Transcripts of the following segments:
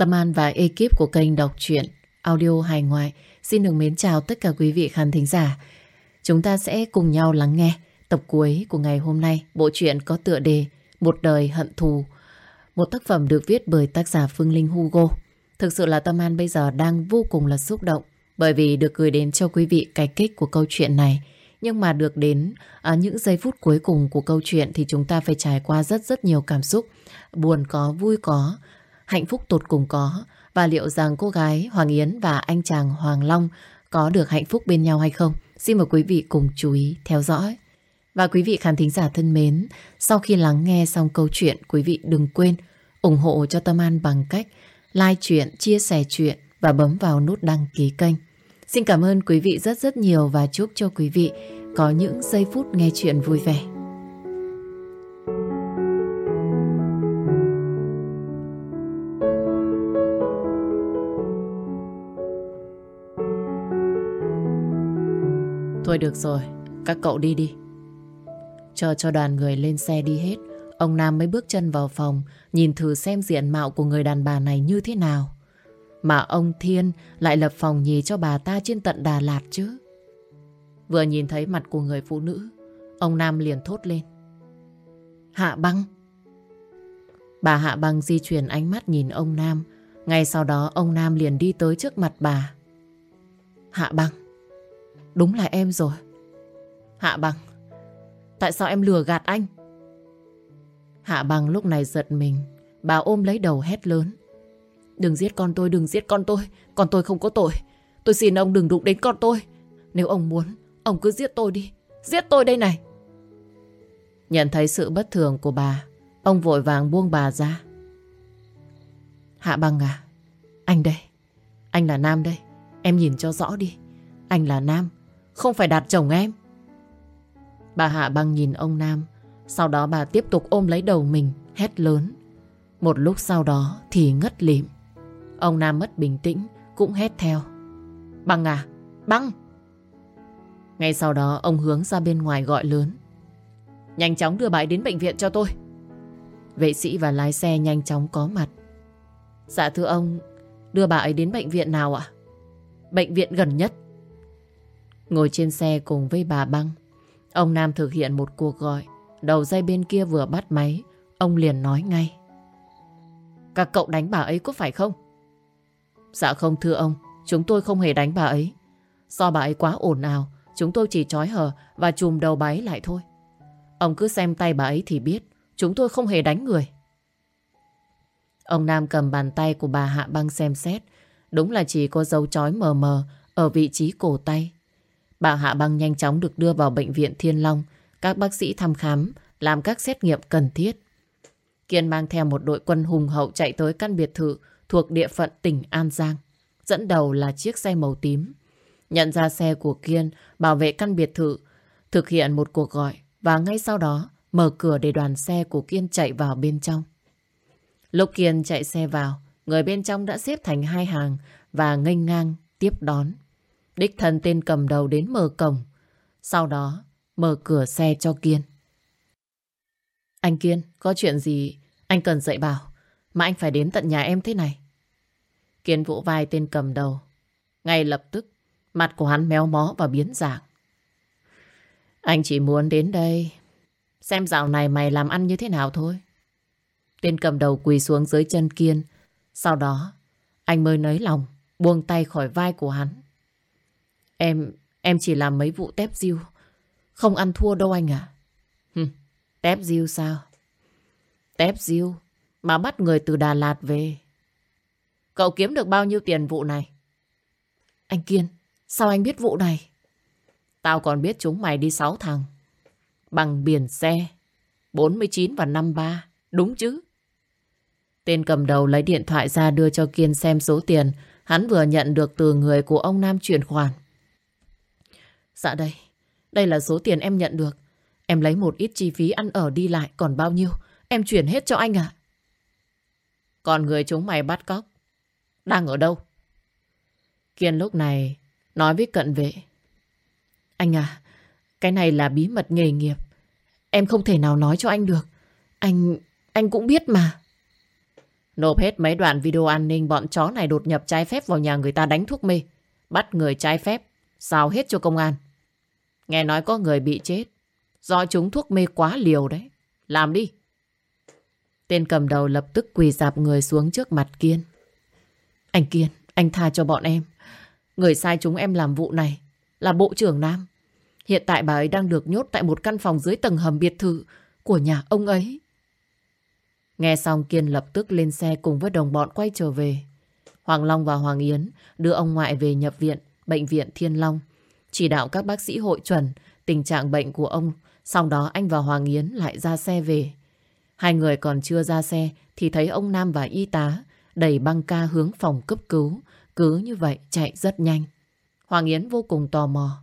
Tâm An và ekip của kênh đọc truyện audio hài ngoại xin được mến chào tất cả quý vị khán thính giả. Chúng ta sẽ cùng nhau lắng nghe tập cuối của ngày hôm nay. Bộ truyện có tựa đề Một đời hận thù. Một tác phẩm được viết bởi tác giả Phương Linh Hugo. Thực sự là Tâm An bây giờ đang vô cùng là xúc động bởi vì được gửi đến cho quý vị cái kết của câu chuyện này. Nhưng mà được đến à, những giây phút cuối cùng của câu chuyện thì chúng ta phải trải qua rất rất nhiều cảm xúc. Buồn có, vui có, hạnh phúc tột cùng có. Và liệu rằng cô gái Hoàng Yến và anh chàng Hoàng Long có được hạnh phúc bên nhau hay không? Xin mời quý vị cùng chú ý theo dõi. Và quý vị khán thính giả thân mến, sau khi lắng nghe xong câu chuyện, quý vị đừng quên ủng hộ cho Tâm An bằng cách like chuyện, chia sẻ chuyện và bấm vào nút đăng ký kênh. Xin cảm ơn quý vị rất rất nhiều và chúc cho quý vị có những giây phút nghe chuyện vui vẻ. Thôi được rồi, các cậu đi đi. Chờ cho đoàn người lên xe đi hết, ông Nam mới bước chân vào phòng, nhìn thử xem diện mạo của người đàn bà này như thế nào. Mà ông Thiên lại lập phòng nhì cho bà ta trên tận Đà Lạt chứ. Vừa nhìn thấy mặt của người phụ nữ, ông Nam liền thốt lên. Hạ băng. Bà Hạ băng di chuyển ánh mắt nhìn ông Nam. Ngay sau đó ông Nam liền đi tới trước mặt bà. Hạ băng. Đúng là em rồi. Hạ băng. Tại sao em lừa gạt anh? Hạ băng lúc này giật mình. Bà ôm lấy đầu hét lớn. Đừng giết con tôi, đừng giết con tôi. Con tôi không có tội. Tôi xin ông đừng đụng đến con tôi. Nếu ông muốn, ông cứ giết tôi đi. Giết tôi đây này. Nhận thấy sự bất thường của bà, ông vội vàng buông bà ra. Hạ băng à, anh đây. Anh là Nam đây. Em nhìn cho rõ đi. Anh là Nam, không phải đạt chồng em. Bà Hạ băng nhìn ông Nam, sau đó bà tiếp tục ôm lấy đầu mình, hét lớn. Một lúc sau đó thì ngất lịm. Ông Nam mất bình tĩnh, cũng hét theo. Băng à, băng! Ngay sau đó ông hướng ra bên ngoài gọi lớn. Nhanh chóng đưa bà ấy đến bệnh viện cho tôi. Vệ sĩ và lái xe nhanh chóng có mặt. Dạ thưa ông, đưa bà ấy đến bệnh viện nào ạ? Bệnh viện gần nhất. Ngồi trên xe cùng với bà Băng, ông Nam thực hiện một cuộc gọi. Đầu dây bên kia vừa bắt máy, ông liền nói ngay. Các cậu đánh bà ấy có phải không? Dạ không thưa ông, chúng tôi không hề đánh bà ấy. Do bà ấy quá ồn ào, chúng tôi chỉ trói hờ và chùm đầu bà ấy lại thôi. Ông cứ xem tay bà ấy thì biết, chúng tôi không hề đánh người. Ông Nam cầm bàn tay của bà Hạ Băng xem xét, đúng là chỉ có dấu chói mờ mờ ở vị trí cổ tay. Bà Hạ Băng nhanh chóng được đưa vào bệnh viện Thiên Long, các bác sĩ thăm khám, làm các xét nghiệm cần thiết. Kiên mang theo một đội quân hùng hậu chạy tới căn biệt thự thuộc địa phận tỉnh An Giang. Dẫn đầu là chiếc xe màu tím. Nhận ra xe của Kiên, bảo vệ căn biệt thự, thực hiện một cuộc gọi và ngay sau đó mở cửa để đoàn xe của Kiên chạy vào bên trong. Lúc Kiên chạy xe vào, người bên trong đã xếp thành hai hàng và nghênh ngang tiếp đón. Đích thân tên cầm đầu đến mở cổng. Sau đó mở cửa xe cho Kiên. Anh Kiên, có chuyện gì anh cần dạy bảo mà anh phải đến tận nhà em thế này? Kiên vỗ vai tên cầm đầu. Ngay lập tức, mặt của hắn méo mó và biến dạng. Anh chỉ muốn đến đây xem dạo này mày làm ăn như thế nào thôi. Tên cầm đầu quỳ xuống dưới chân Kiên. Sau đó, anh mới nới lòng, buông tay khỏi vai của hắn. Em, em chỉ làm mấy vụ tép diêu. Không ăn thua đâu anh à. Hừ, tép diêu sao? Tép diêu mà bắt người từ Đà Lạt về. Cậu kiếm được bao nhiêu tiền vụ này? Anh Kiên, sao anh biết vụ này? Tao còn biết chúng mày đi 6 thằng. Bằng biển xe. 49 và 53. Đúng chứ? Tên cầm đầu lấy điện thoại ra đưa cho Kiên xem số tiền hắn vừa nhận được từ người của ông Nam chuyển khoản. Dạ đây, đây là số tiền em nhận được. Em lấy một ít chi phí ăn ở đi lại còn bao nhiêu, em chuyển hết cho anh ạ. Còn người chúng mày bắt cóc, đang ở đâu? Kiên lúc này nói với cận vệ. Anh à, cái này là bí mật nghề nghiệp. Em không thể nào nói cho anh được. Anh, anh cũng biết mà. Nộp hết mấy đoạn video an ninh bọn chó này đột nhập trái phép vào nhà người ta đánh thuốc mê. Bắt người trái phép, sao hết cho công an. Nghe nói có người bị chết, do chúng thuốc mê quá liều đấy. Làm đi. Tên cầm đầu lập tức quỳ dạp người xuống trước mặt Kiên. Anh Kiên, anh tha cho bọn em. Người sai chúng em làm vụ này là Bộ trưởng Nam. Hiện tại bà ấy đang được nhốt tại một căn phòng dưới tầng hầm biệt thự của nhà ông ấy. Nghe xong Kiên lập tức lên xe cùng với đồng bọn quay trở về. Hoàng Long và Hoàng Yến đưa ông ngoại về nhập viện, bệnh viện Thiên Long. Chỉ đạo các bác sĩ hội chuẩn tình trạng bệnh của ông. Sau đó anh và Hoàng Yến lại ra xe về. Hai người còn chưa ra xe thì thấy ông Nam và y tá đẩy băng ca hướng phòng cấp cứu. Cứ như vậy chạy rất nhanh. Hoàng Yến vô cùng tò mò.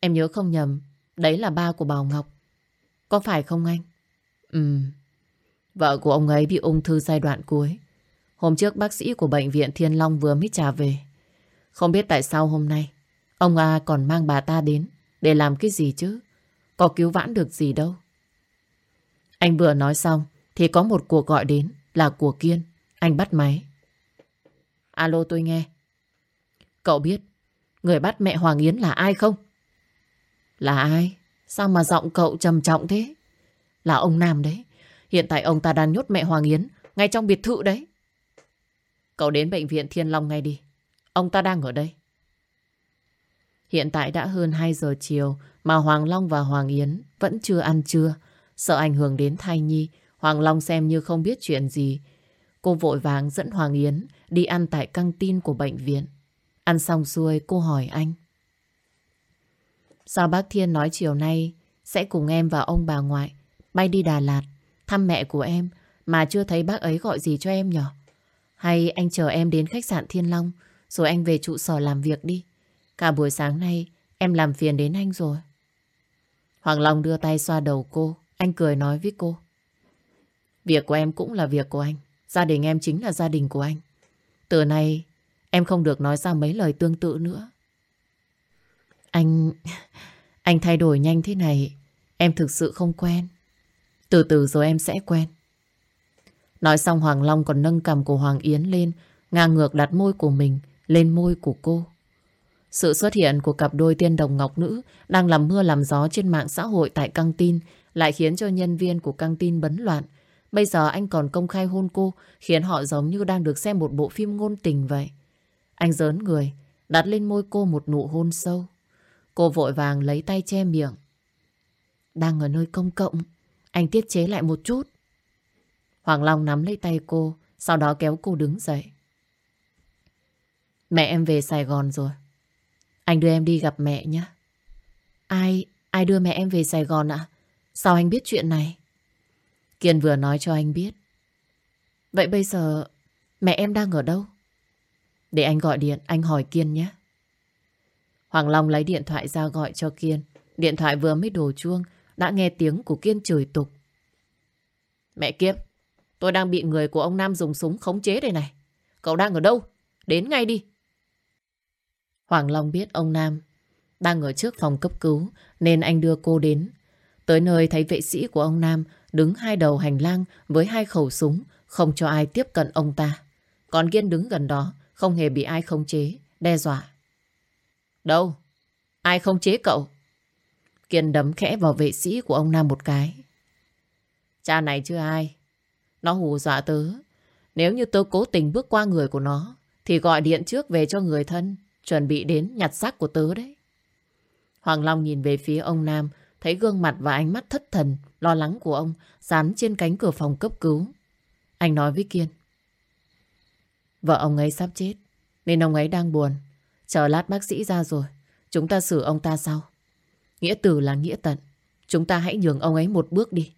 Em nhớ không nhầm, đấy là ba của Bảo Ngọc. Có phải không anh? Ừ, vợ của ông ấy bị ung thư giai đoạn cuối. Hôm trước bác sĩ của bệnh viện Thiên Long vừa mới trả về. Không biết tại sao hôm nay, ông A còn mang bà ta đến để làm cái gì chứ? Có cứu vãn được gì đâu. Anh vừa nói xong thì có một cuộc gọi đến là của Kiên. Anh bắt máy. Alo, tôi nghe. Cậu biết người bắt mẹ Hoàng Yến là ai không? Là ai? Sao mà giọng cậu trầm trọng thế? Là ông Nam đấy. Hiện tại ông ta đang nhốt mẹ Hoàng Yến ngay trong biệt thự đấy. Cậu đến bệnh viện Thiên Long ngay đi. Ông ta đang ở đây. Hiện tại đã hơn 2 giờ chiều mà Hoàng Long và Hoàng Yến vẫn chưa ăn trưa. Sợ ảnh hưởng đến thai nhi, Hoàng Long xem như không biết chuyện gì. Cô vội vàng dẫn Hoàng Yến đi ăn tại căng tin của bệnh viện. Ăn xong xuôi cô hỏi anh. Sao bác Thiên nói chiều nay sẽ cùng em và ông bà ngoại bay đi Đà Lạt thăm mẹ của em mà chưa thấy bác ấy gọi gì cho em nhở? Hay anh chờ em đến khách sạn Thiên Long rồi anh về trụ sở làm việc đi. Cả buổi sáng nay, em làm phiền đến anh rồi. Hoàng Long đưa tay xoa đầu cô. Anh cười nói với cô. Việc của em cũng là việc của anh. Gia đình em chính là gia đình của anh. Từ nay, em không được nói ra mấy lời tương tự nữa. Anh... Anh thay đổi nhanh thế này, Em thực sự không quen Từ từ rồi em sẽ quen Nói xong Hoàng Long còn nâng cầm của Hoàng Yến lên, Ngang ngược đặt môi của mình lên môi của cô Sự xuất hiện của cặp đôi tiên đồng ngọc nữ Đang làm mưa làm gió trên mạng xã hội Tại căng tin Lại khiến cho nhân viên của căng tin bấn loạn Bây giờ anh còn công khai hôn cô Khiến họ giống như đang được xem một bộ phim ngôn tình vậy Anh giớn người Đặt lên môi cô một nụ hôn sâu Cô vội vàng lấy tay che miệng. Đang ở nơi công cộng, anh tiết chế lại một chút. Hoàng Long nắm lấy tay cô, sau đó kéo cô đứng dậy. Mẹ em về Sài Gòn rồi. Anh đưa em đi gặp mẹ nhé. Ai, ai đưa mẹ em về Sài Gòn ạ? Sao anh biết chuyện này? Kiên vừa nói cho anh biết. Vậy bây giờ mẹ em đang ở đâu? Để anh gọi điện, anh hỏi Kiên nhé. Hoàng Long lấy điện thoại ra gọi cho Kiên. Điện thoại vừa mới đổ chuông, đã nghe tiếng của Kiên chửi tục. Mẹ kiếp, tôi đang bị người của ông Nam dùng súng khống chế đây này. Cậu đang ở đâu? Đến ngay đi. Hoàng Long biết ông Nam đang ở trước phòng cấp cứu nên anh đưa cô đến. Tới nơi thấy vệ sĩ của ông Nam đứng hai đầu hành lang với hai khẩu súng không cho ai tiếp cận ông ta. Còn Kiên đứng gần đó không hề bị ai khống chế, đe dọa. Đâu? Ai khống chế cậu? Kiên đấm khẽ vào vệ sĩ của ông Nam một cái. Cha này chưa ai. Nó hù dọa tớ. Nếu như tớ cố tình bước qua người của nó, thì gọi điện trước về cho người thân, chuẩn bị đến nhặt xác của tớ đấy. Hoàng Long nhìn về phía ông Nam, thấy gương mặt và ánh mắt thất thần, lo lắng của ông dán trên cánh cửa phòng cấp cứu. Anh nói với Kiên. Vợ ông ấy sắp chết, nên ông ấy đang buồn. Chờ lát bác sĩ ra rồi Chúng ta xử ông ta sau Nghĩa tử là nghĩa tận Chúng ta hãy nhường ông ấy một bước đi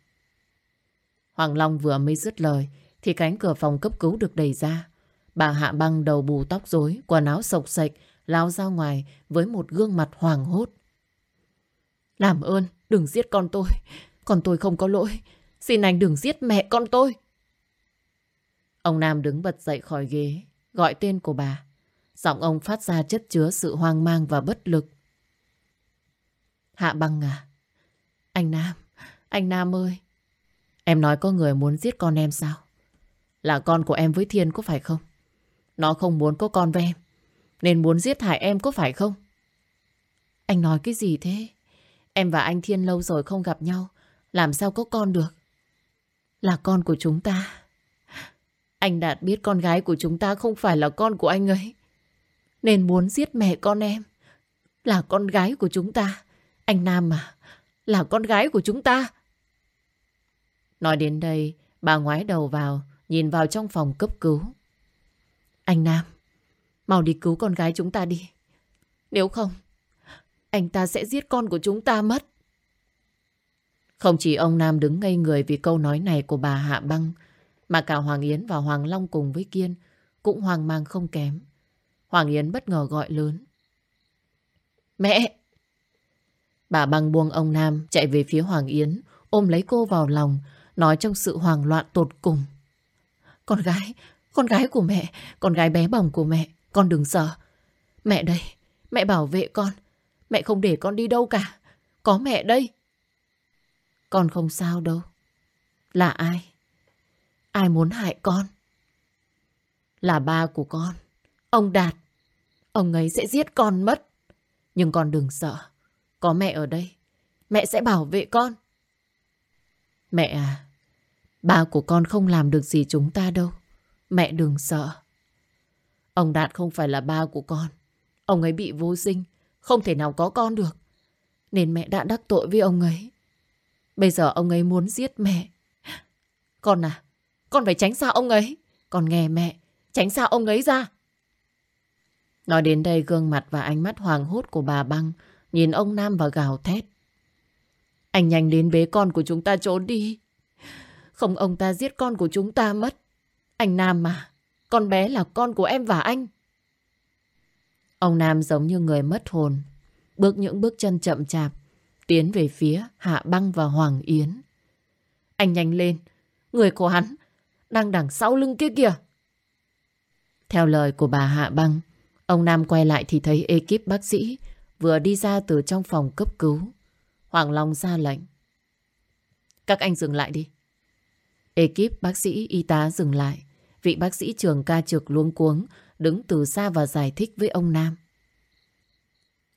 Hoàng Long vừa mới dứt lời Thì cánh cửa phòng cấp cứu được đẩy ra Bà Hạ Băng đầu bù tóc rối Quần áo sộc sạch Lao ra ngoài với một gương mặt hoàng hốt Làm ơn đừng giết con tôi Con tôi không có lỗi Xin anh đừng giết mẹ con tôi Ông Nam đứng bật dậy khỏi ghế Gọi tên của bà Giọng ông phát ra chất chứa sự hoang mang và bất lực. Hạ băng à? Anh Nam, anh Nam ơi. Em nói có người muốn giết con em sao? là con của em với Thiên có phải không? Nó không muốn có con với em, nên muốn giết hại em có phải không? Anh nói cái gì thế? Em và anh Thiên lâu rồi không gặp nhau, làm sao có con được? Là con của chúng ta. Anh Đạt biết con gái của chúng ta không phải là con của anh ấy, nên muốn giết mẹ con em. Là con gái của chúng ta. Anh Nam mà, là con gái của chúng ta. Nói đến đây, bà ngoái đầu vào, nhìn vào trong phòng cấp cứu. Anh Nam, mau đi cứu con gái chúng ta đi. Nếu không, anh ta sẽ giết con của chúng ta mất. Không chỉ ông Nam đứng ngây người vì câu nói này của bà Hạ Băng, mà cả Hoàng Yến và Hoàng Long cùng với Kiên cũng hoang mang không kém. Hoàng Yến bất ngờ gọi lớn. Mẹ! Bà Băng buông ông Nam chạy về phía Hoàng Yến, ôm lấy cô vào lòng, nói trong sự hoang loạn tột cùng. Con gái, con gái của mẹ, con gái bé bỏng của mẹ, con đừng sợ. Mẹ đây, mẹ bảo vệ con. Mẹ không để con đi đâu cả. Có mẹ đây. Con không sao đâu. Là ai? Ai muốn hại con? Là ba của con. Ông Đạt. Ông ấy sẽ giết con mất. Nhưng con đừng sợ. Có mẹ ở đây. Mẹ sẽ bảo vệ con. Mẹ à, ba của con không làm được gì chúng ta đâu. Mẹ đừng sợ. Ông Đạt không phải là ba của con. Ông ấy bị vô sinh, không thể nào có con được. Nên mẹ đã đắc tội với ông ấy. Bây giờ ông ấy muốn giết mẹ. Con à, con phải tránh xa ông ấy. Con nghe mẹ, tránh xa ông ấy ra. Nói đến đây gương mặt và ánh mắt hoàng hốt của bà băng nhìn ông Nam và gào thét. Anh nhanh đến bế con của chúng ta trốn đi. Không ông ta giết con của chúng ta mất. Anh Nam mà, con bé là con của em và anh. Ông Nam giống như người mất hồn, bước những bước chân chậm chạp, tiến về phía Hạ Băng và Hoàng Yến. Anh nhanh lên, người của hắn đang đằng sau lưng kia kìa. Theo lời của bà Hạ Băng, ông Nam quay lại thì thấy ekip bác sĩ vừa đi ra từ trong phòng cấp cứu. Hoàng Long ra lệnh. Các anh dừng lại đi. Ekip bác sĩ y tá dừng lại. Vị bác sĩ trường ca trực luống cuống đứng từ xa và giải thích với ông Nam.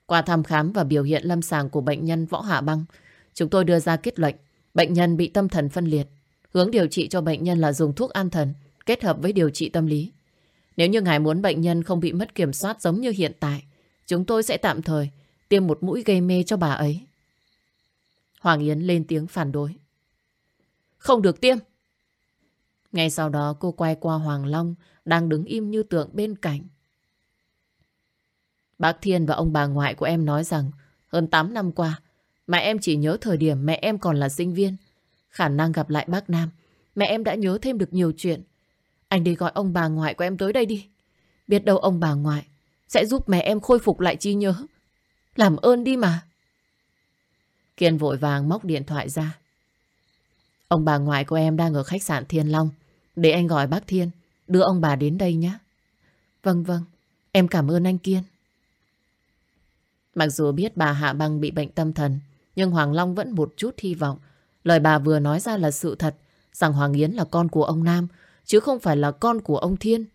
Qua thăm khám và biểu hiện lâm sàng của bệnh nhân Võ Hạ Băng, chúng tôi đưa ra kết luận bệnh nhân bị tâm thần phân liệt. Hướng điều trị cho bệnh nhân là dùng thuốc an thần kết hợp với điều trị tâm lý. Nếu như ngài muốn bệnh nhân không bị mất kiểm soát giống như hiện tại, chúng tôi sẽ tạm thời tiêm một mũi gây mê cho bà ấy. Hoàng Yến lên tiếng phản đối. Không được tiêm. Ngay sau đó cô quay qua Hoàng Long, đang đứng im như tượng bên cạnh. Bác Thiên và ông bà ngoại của em nói rằng, hơn 8 năm qua mà em chỉ nhớ thời điểm mẹ em còn là sinh viên. Khả năng gặp lại bác Nam, mẹ em đã nhớ thêm được nhiều chuyện. Anh đi gọi ông bà ngoại của em tới đây đi. Biết đâu ông bà ngoại sẽ giúp mẹ em khôi phục lại trí nhớ. Làm ơn đi mà. Kiên vội vàng móc điện thoại ra. Ông bà ngoại của em đang ở khách sạn Thiên Long. Để anh gọi bác Thiên, đưa ông bà đến đây nhé. Vâng vâng, em cảm ơn anh Kiên. Mặc dù biết bà Hạ Băng bị bệnh tâm thần, nhưng Hoàng Long vẫn một chút hy vọng. Lời bà vừa nói ra là sự thật, rằng Hoàng Yến là con của ông Nam, chứ không phải là con của ông Thiên.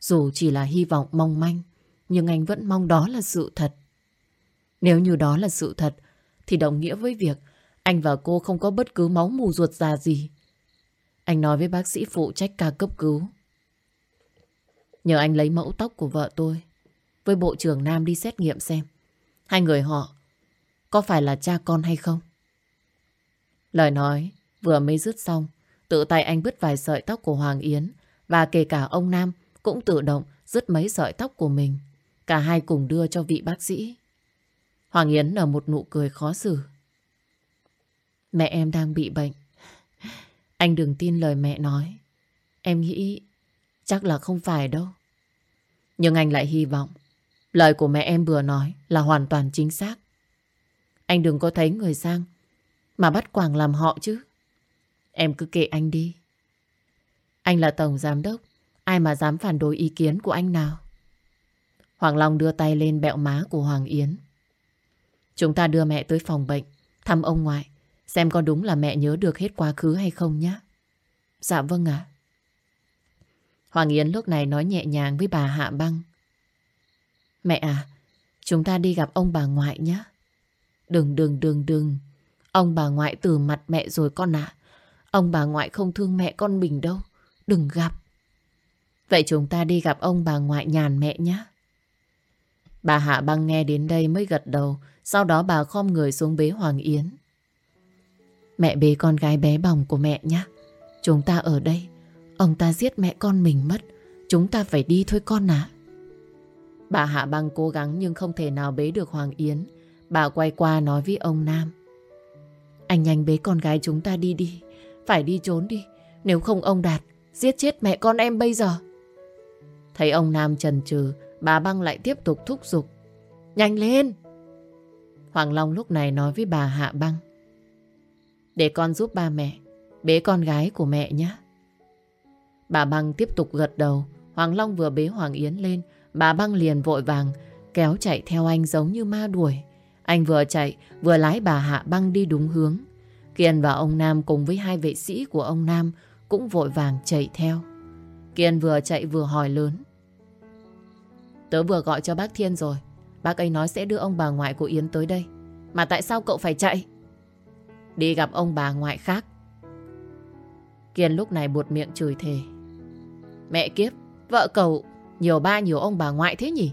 Dù chỉ là hy vọng mong manh, nhưng anh vẫn mong đó là sự thật. Nếu như đó là sự thật, thì đồng nghĩa với việc anh và cô không có bất cứ máu mù ruột già gì. Anh nói với bác sĩ phụ trách ca cấp cứu. Nhờ anh lấy mẫu tóc của vợ tôi với bộ trưởng Nam đi xét nghiệm xem. Hai người họ có phải là cha con hay không? Lời nói vừa mới dứt xong, tự tay anh bứt vài sợi tóc của Hoàng Yến và kể cả ông Nam cũng tự động dứt mấy sợi tóc của mình. Cả hai cùng đưa cho vị bác sĩ. Hoàng Yến nở một nụ cười khó xử. Mẹ em đang bị bệnh. Anh đừng tin lời mẹ nói. Em nghĩ chắc là không phải đâu. Nhưng anh lại hy vọng lời của mẹ em vừa nói là hoàn toàn chính xác. Anh đừng có thấy người sang mà bắt quàng làm họ chứ. Em cứ kệ anh đi. Anh là tổng giám đốc. Ai mà dám phản đối ý kiến của anh nào? Hoàng Long đưa tay lên bẹo má của Hoàng Yến. Chúng ta đưa mẹ tới phòng bệnh, thăm ông ngoại, xem có đúng là mẹ nhớ được hết quá khứ hay không nhé. Dạ vâng ạ. Hoàng Yến lúc này nói nhẹ nhàng với bà Hạ Băng. Mẹ à, chúng ta đi gặp ông bà ngoại nhé. Đừng đừng đừng đừng. Ông bà ngoại từ mặt mẹ rồi con ạ. Ông bà ngoại không thương mẹ con mình đâu. Đừng gặp. Vậy chúng ta đi gặp ông bà ngoại nhàn mẹ nhé. Bà Hạ Băng nghe đến đây mới gật đầu. Sau đó bà khom người xuống bế Hoàng Yến. Mẹ bế con gái bé bỏng của mẹ nhé. Chúng ta ở đây. Ông ta giết mẹ con mình mất. Chúng ta phải đi thôi con ạ. Bà Hạ Băng cố gắng nhưng không thể nào bế được Hoàng Yến. Bà quay qua nói với ông Nam. Anh nhanh bế con gái chúng ta đi đi. Phải đi trốn đi. Nếu không ông Đạt giết chết mẹ con em bây giờ. Thấy ông Nam trần trừ, bà Băng lại tiếp tục thúc giục. Nhanh lên! Hoàng Long lúc này nói với bà Hạ Băng. Để con giúp ba mẹ, bế con gái của mẹ nhé. Bà Băng tiếp tục gật đầu. Hoàng Long vừa bế Hoàng Yến lên, bà Băng liền vội vàng kéo chạy theo anh giống như ma đuổi. Anh vừa chạy, vừa lái bà Hạ Băng đi đúng hướng. Kiên và ông Nam cùng với hai vệ sĩ của ông Nam cũng vội vàng chạy theo. Kiên vừa chạy vừa hỏi lớn. Tớ vừa gọi cho bác Thiên rồi. Bác ấy nói sẽ đưa ông bà ngoại của Yến tới đây. Mà tại sao cậu phải chạy? Đi gặp ông bà ngoại khác. Kiên lúc này buột miệng chửi thề. Mẹ kiếp, vợ cậu nhiều ba nhiều ông bà ngoại thế nhỉ?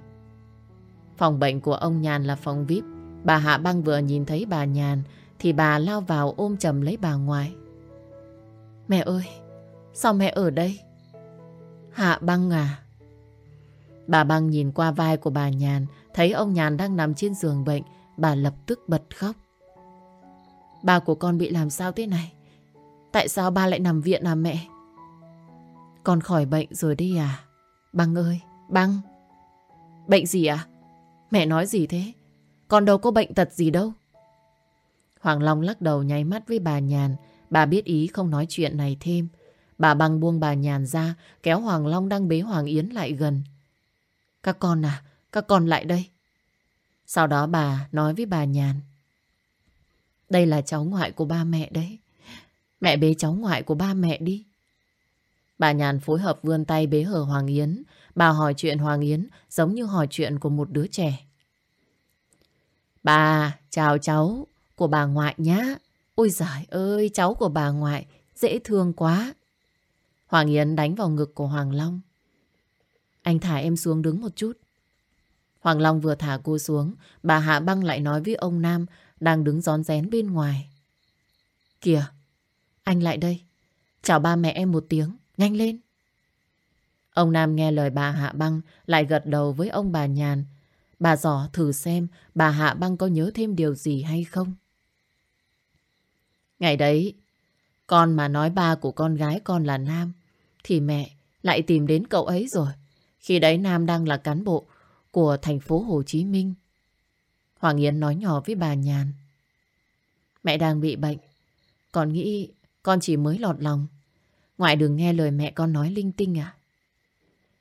Phòng bệnh của ông Nhàn là phòng VIP. Bà Hạ Băng vừa nhìn thấy bà Nhàn thì bà lao vào ôm chầm lấy bà ngoại. Mẹ ơi, sao mẹ ở đây? Hạ Băng à? Bà Băng nhìn qua vai của bà Nhàn, thấy ông Nhàn đang nằm trên giường bệnh, bà lập tức bật khóc. Ba của con bị làm sao thế này? Tại sao ba lại nằm viện à mẹ? Con khỏi bệnh rồi đi à? Băng ơi, Băng. Bệnh gì à? Mẹ nói gì thế? Con đâu có bệnh tật gì đâu. Hoàng Long lắc đầu nháy mắt với bà Nhàn. Bà biết ý không nói chuyện này thêm. Bà băng buông bà Nhàn ra, kéo Hoàng Long đang bế Hoàng Yến lại gần. Các con à, các con lại đây. Sau đó bà nói với bà Nhàn. Đây là cháu ngoại của ba mẹ đấy. Mẹ bế cháu ngoại của ba mẹ đi. Bà Nhàn phối hợp vươn tay bế hở Hoàng Yến. Bà hỏi chuyện Hoàng Yến giống như hỏi chuyện của một đứa trẻ. Bà, chào cháu của bà ngoại nhá. Ôi giời ơi, cháu của bà ngoại, dễ thương quá. Hoàng Yến đánh vào ngực của Hoàng Long. Anh thả em xuống đứng một chút. Hoàng Long vừa thả cô xuống, bà Hạ Băng lại nói với ông Nam đang đứng gión rén bên ngoài. Kìa, anh lại đây. Chào ba mẹ em một tiếng, nhanh lên. Ông Nam nghe lời bà Hạ Băng lại gật đầu với ông bà Nhàn. Bà dò thử xem bà Hạ Băng có nhớ thêm điều gì hay không. Ngày đấy, con mà nói ba của con gái con là Nam, thì mẹ lại tìm đến cậu ấy rồi. Khi đấy Nam đang là cán bộ của thành phố Hồ Chí Minh. Hoàng Yến nói nhỏ với bà Nhàn. Mẹ đang bị bệnh. Con nghĩ con chỉ mới lọt lòng. Ngoại đừng nghe lời mẹ con nói linh tinh à.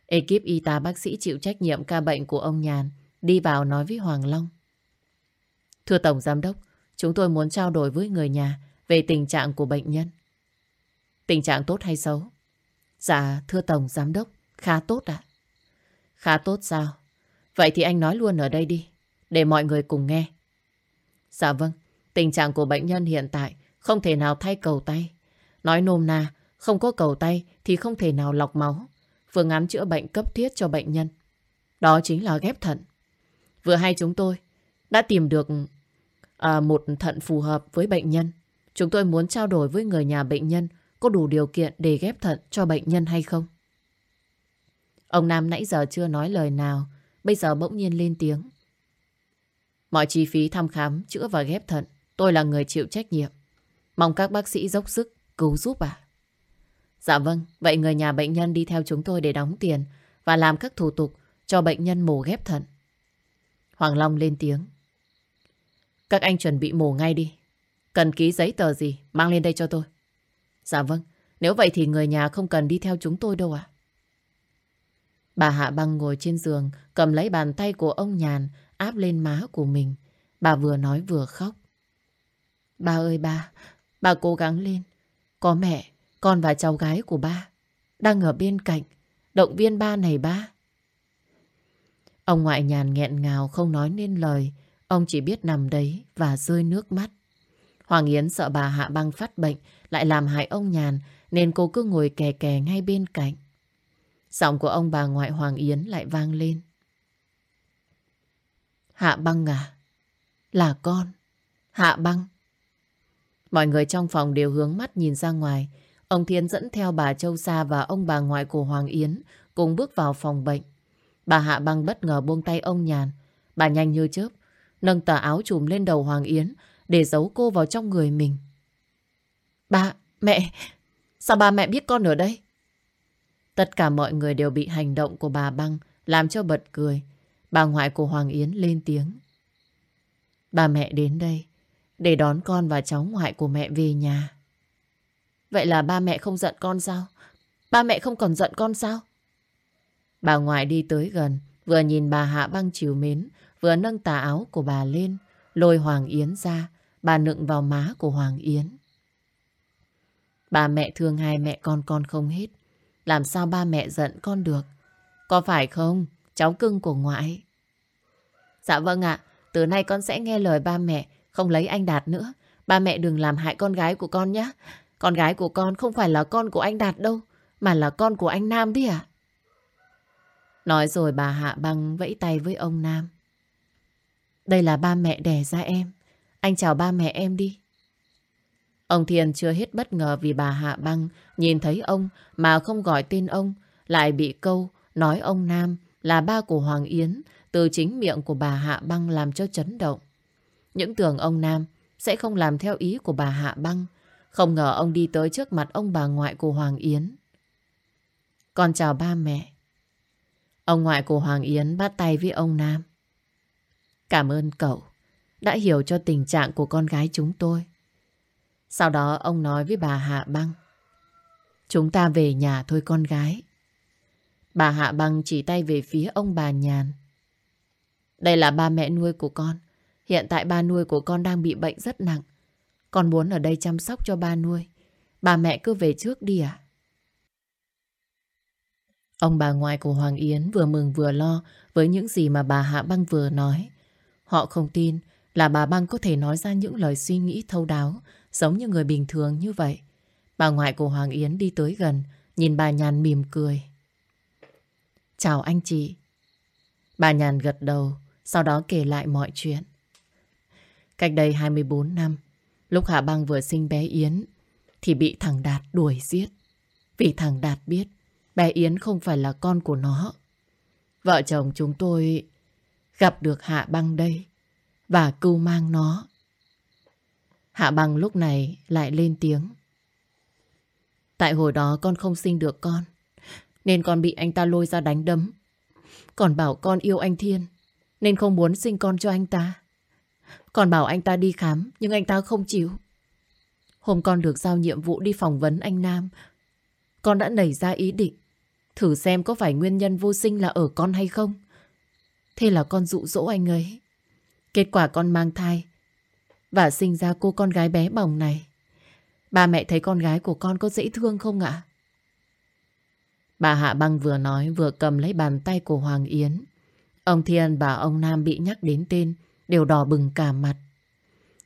Ekip y tá bác sĩ chịu trách nhiệm ca bệnh của ông Nhàn đi vào nói với Hoàng Long. Thưa Tổng Giám đốc, chúng tôi muốn trao đổi với người nhà về tình trạng của bệnh nhân. Tình trạng tốt hay xấu? Dạ, thưa Tổng Giám đốc, khá tốt ạ. Khá tốt sao? Vậy thì anh nói luôn ở đây đi, để mọi người cùng nghe. Dạ vâng, tình trạng của bệnh nhân hiện tại không thể nào thay cầu tay. Nói nôm na, không có cầu tay thì không thể nào lọc máu. Phương án chữa bệnh cấp thiết cho bệnh nhân. Đó chính là ghép thận. Vừa hay chúng tôi đã tìm được à, một thận phù hợp với bệnh nhân. Chúng tôi muốn trao đổi với người nhà bệnh nhân có đủ điều kiện để ghép thận cho bệnh nhân hay không. Ông Nam nãy giờ chưa nói lời nào, bây giờ bỗng nhiên lên tiếng. Mọi chi phí thăm khám, chữa và ghép thận, tôi là người chịu trách nhiệm. Mong các bác sĩ dốc sức cứu giúp à. Dạ vâng, vậy người nhà bệnh nhân đi theo chúng tôi để đóng tiền và làm các thủ tục cho bệnh nhân mổ ghép thận. Hoàng Long lên tiếng. Các anh chuẩn bị mổ ngay đi. Cần ký giấy tờ gì, mang lên đây cho tôi. Dạ vâng, nếu vậy thì người nhà không cần đi theo chúng tôi đâu ạ. Bà Hạ Băng ngồi trên giường, cầm lấy bàn tay của ông Nhàn, áp lên má của mình. Bà vừa nói vừa khóc. Ba ơi ba, bà cố gắng lên. Có mẹ, con và cháu gái của ba đang ở bên cạnh. động viên ba này ba. Ông ngoại nhàn nghẹn ngào không nói nên lời. Ông chỉ biết nằm đấy và rơi nước mắt. Hoàng Yến sợ bà Hạ Băng phát bệnh lại làm hại ông nhàn nên cô cứ ngồi kè kè ngay bên cạnh. Giọng của ông bà ngoại Hoàng Yến lại vang lên. Hạ Băng à? Là con. Hạ Băng. Mọi người trong phòng đều hướng mắt nhìn ra ngoài. Ông Thiên dẫn theo bà Châu Sa và ông bà ngoại của Hoàng Yến cùng bước vào phòng bệnh. Bà Hạ Băng bất ngờ buông tay ông Nhàn. Bà nhanh như chớp, nâng tà áo trùm lên đầu Hoàng Yến để giấu cô vào trong người mình. Bà, mẹ, sao bà mẹ biết con ở đây? Tất cả mọi người đều bị hành động của bà Băng làm cho bật cười. Bà ngoại của Hoàng Yến lên tiếng. Bà mẹ đến đây để đón con và cháu ngoại của mẹ về nhà. Vậy là ba mẹ không giận con sao? Ba mẹ không còn giận con sao? Bà ngoại đi tới gần, vừa nhìn bà Hạ băng chiều mến, vừa nâng tà áo của bà lên, lôi Hoàng Yến ra, bà nựng vào má của Hoàng Yến. Bà mẹ thương hai mẹ con con không hết. Làm sao ba mẹ giận con được? Có phải không, cháu cưng của ngoại? Dạ vâng ạ, từ nay con sẽ nghe lời ba mẹ, không lấy anh Đạt nữa. Ba mẹ đừng làm hại con gái của con nhé. Con gái của con không phải là con của anh Đạt đâu, mà là con của anh Nam đi à? Nói rồi bà Hạ băng vẫy tay với ông Nam. Đây là ba mẹ đẻ ra em. Anh chào ba mẹ em đi. Ông Thiên chưa hết bất ngờ vì bà Hạ băng nhìn thấy ông mà không gọi tên ông, lại bị câu nói ông Nam là ba của Hoàng Yến từ chính miệng của bà Hạ băng làm cho chấn động. Những tưởng ông Nam sẽ không làm theo ý của bà Hạ băng, không ngờ ông đi tới trước mặt ông bà ngoại của Hoàng Yến. Con chào ba mẹ. Ông ngoại của Hoàng Yến bắt tay với ông Nam. Cảm ơn cậu đã hiểu cho tình trạng của con gái chúng tôi. Sau đó ông nói với bà Hạ Băng. Chúng ta về nhà thôi con gái. Bà Hạ Băng chỉ tay về phía ông bà Nhàn. Đây là ba mẹ nuôi của con. Hiện tại ba nuôi của con đang bị bệnh rất nặng. Con muốn ở đây chăm sóc cho ba nuôi. Bà mẹ cứ về trước đi ạ. Ông bà ngoại của Hoàng Yến vừa mừng vừa lo với những gì mà bà Hạ Băng vừa nói. Họ không tin là bà Băng có thể nói ra những lời suy nghĩ thâu đáo giống như người bình thường như vậy. Bà ngoại của Hoàng Yến đi tới gần, nhìn bà Nhàn mỉm cười. Chào anh chị. Bà Nhàn gật đầu, sau đó kể lại mọi chuyện. Cách đây 24 năm, lúc Hạ Băng vừa sinh bé Yến, thì bị thằng Đạt đuổi giết. Vì thằng Đạt biết bé Yến không phải là con của nó. Vợ chồng chúng tôi gặp được Hạ Băng đây và cưu mang nó. Hạ Băng lúc này lại lên tiếng. Tại hồi đó con không sinh được con, nên con bị anh ta lôi ra đánh đấm. Còn bảo con yêu anh Thiên, nên không muốn sinh con cho anh ta. Còn bảo anh ta đi khám, nhưng anh ta không chịu. Hôm con được giao nhiệm vụ đi phỏng vấn anh Nam, con đã nảy ra ý định thử xem có phải nguyên nhân vô sinh là ở con hay không. Thế là con dụ dỗ anh ấy. Kết quả con mang thai và sinh ra cô con gái bé bỏng này. Ba mẹ thấy con gái của con có dễ thương không ạ? Bà Hạ Băng vừa nói vừa cầm lấy bàn tay của Hoàng Yến. Ông Thiên và ông Nam bị nhắc đến tên đều đỏ bừng cả mặt.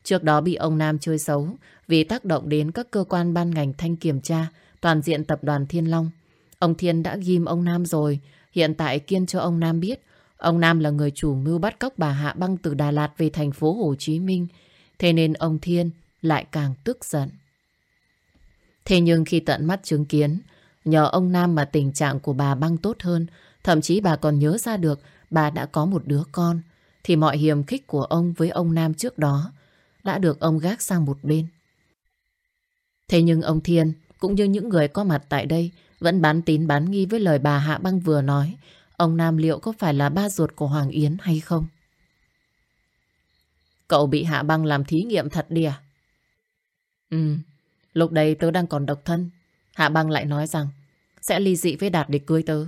Trước đó bị ông Nam chơi xấu vì tác động đến các cơ quan ban ngành thanh kiểm tra toàn diện tập đoàn Thiên Long. Ông Thiên đã ghim ông Nam rồi, hiện tại kiên cho ông Nam biết ông Nam là người chủ mưu bắt cóc bà Hạ Băng từ Đà Lạt về thành phố Hồ Chí Minh. Thế nên ông Thiên lại càng tức giận. Thế nhưng khi tận mắt chứng kiến, nhờ ông Nam mà tình trạng của bà Băng tốt hơn, thậm chí bà còn nhớ ra được bà đã có một đứa con, thì mọi hiềm khích của ông với ông Nam trước đó đã được ông gác sang một bên. Thế nhưng ông Thiên cũng như những người có mặt tại đây vẫn bán tín bán nghi với lời bà Hạ Băng vừa nói. Ông Nam liệu có phải là ba ruột của Hoàng Yến hay không? Cậu bị Hạ Băng làm thí nghiệm thật đi à? Ừ, lúc đây tớ đang còn độc thân. Hạ Băng lại nói rằng sẽ ly dị với Đạt để cưới tớ.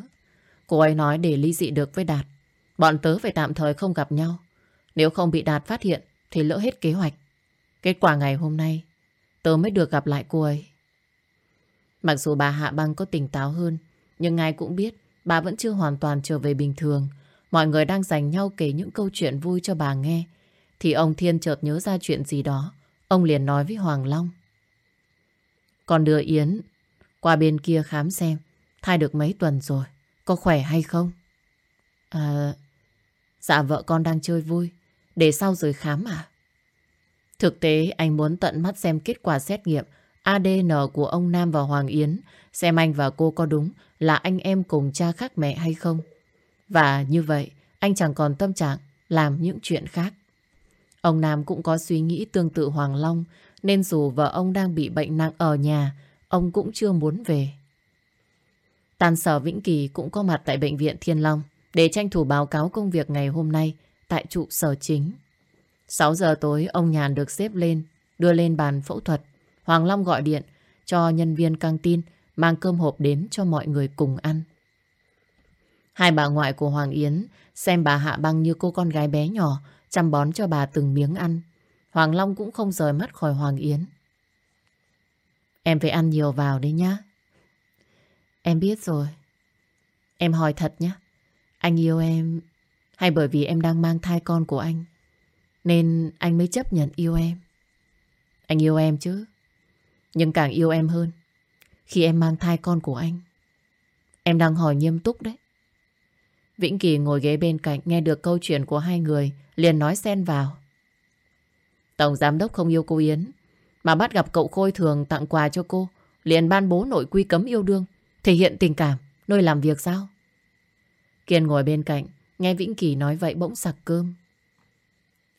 Cô ấy nói để ly dị được với Đạt, bọn tớ phải tạm thời không gặp nhau. Nếu không bị Đạt phát hiện thì lỡ hết kế hoạch. Kết quả ngày hôm nay, tớ mới được gặp lại cô ấy. Mặc dù bà Hạ Băng có tỉnh táo hơn, nhưng ai cũng biết bà vẫn chưa hoàn toàn trở về bình thường. Mọi người đang dành nhau kể những câu chuyện vui cho bà nghe. Thì ông Thiên chợt nhớ ra chuyện gì đó. Ông liền nói với Hoàng Long. Con đưa Yến qua bên kia khám xem thai được mấy tuần rồi. Có khỏe hay không? À, dạ vợ con đang chơi vui. Để sau rồi khám à? Thực tế anh muốn tận mắt xem kết quả xét nghiệm ADN của ông Nam và Hoàng Yến xem anh và cô có đúng là anh em cùng cha khác mẹ hay không. Và như vậy, anh chẳng còn tâm trạng làm những chuyện khác. Ông Nam cũng có suy nghĩ tương tự Hoàng Long, nên dù vợ ông đang bị bệnh nặng ở nhà, ông cũng chưa muốn về. Tàn sở Vĩnh Kỳ cũng có mặt tại Bệnh viện Thiên Long để tranh thủ báo cáo công việc ngày hôm nay tại trụ sở chính. 6 giờ tối, ông Nhàn được xếp lên, đưa lên bàn phẫu thuật. Hoàng Long gọi điện cho nhân viên căng tin mang cơm hộp đến cho mọi người cùng ăn. Hai bà ngoại của Hoàng Yến xem bà Hạ Băng như cô con gái bé nhỏ chăm bón cho bà từng miếng ăn. Hoàng Long cũng không rời mắt khỏi Hoàng Yến. Em phải ăn nhiều vào đấy nhá. Em biết rồi. Em hỏi thật nhá. Anh yêu em hay bởi vì em đang mang thai con của anh, nên anh mới chấp nhận yêu em. Anh yêu em chứ. Nhưng càng yêu em hơn khi em mang thai con của anh. Em đang hỏi nghiêm túc đấy. Vĩnh Kỳ ngồi ghế bên cạnh nghe được câu chuyện của hai người, liền nói xen vào. Tổng giám đốc không yêu cô Yến mà bắt gặp cậu Khôi thường tặng quà cho cô, liền ban bố nội quy cấm yêu đương, thể hiện tình cảm, nơi làm việc sao? Kiên ngồi bên cạnh, nghe Vĩnh Kỳ nói vậy bỗng sặc cơm.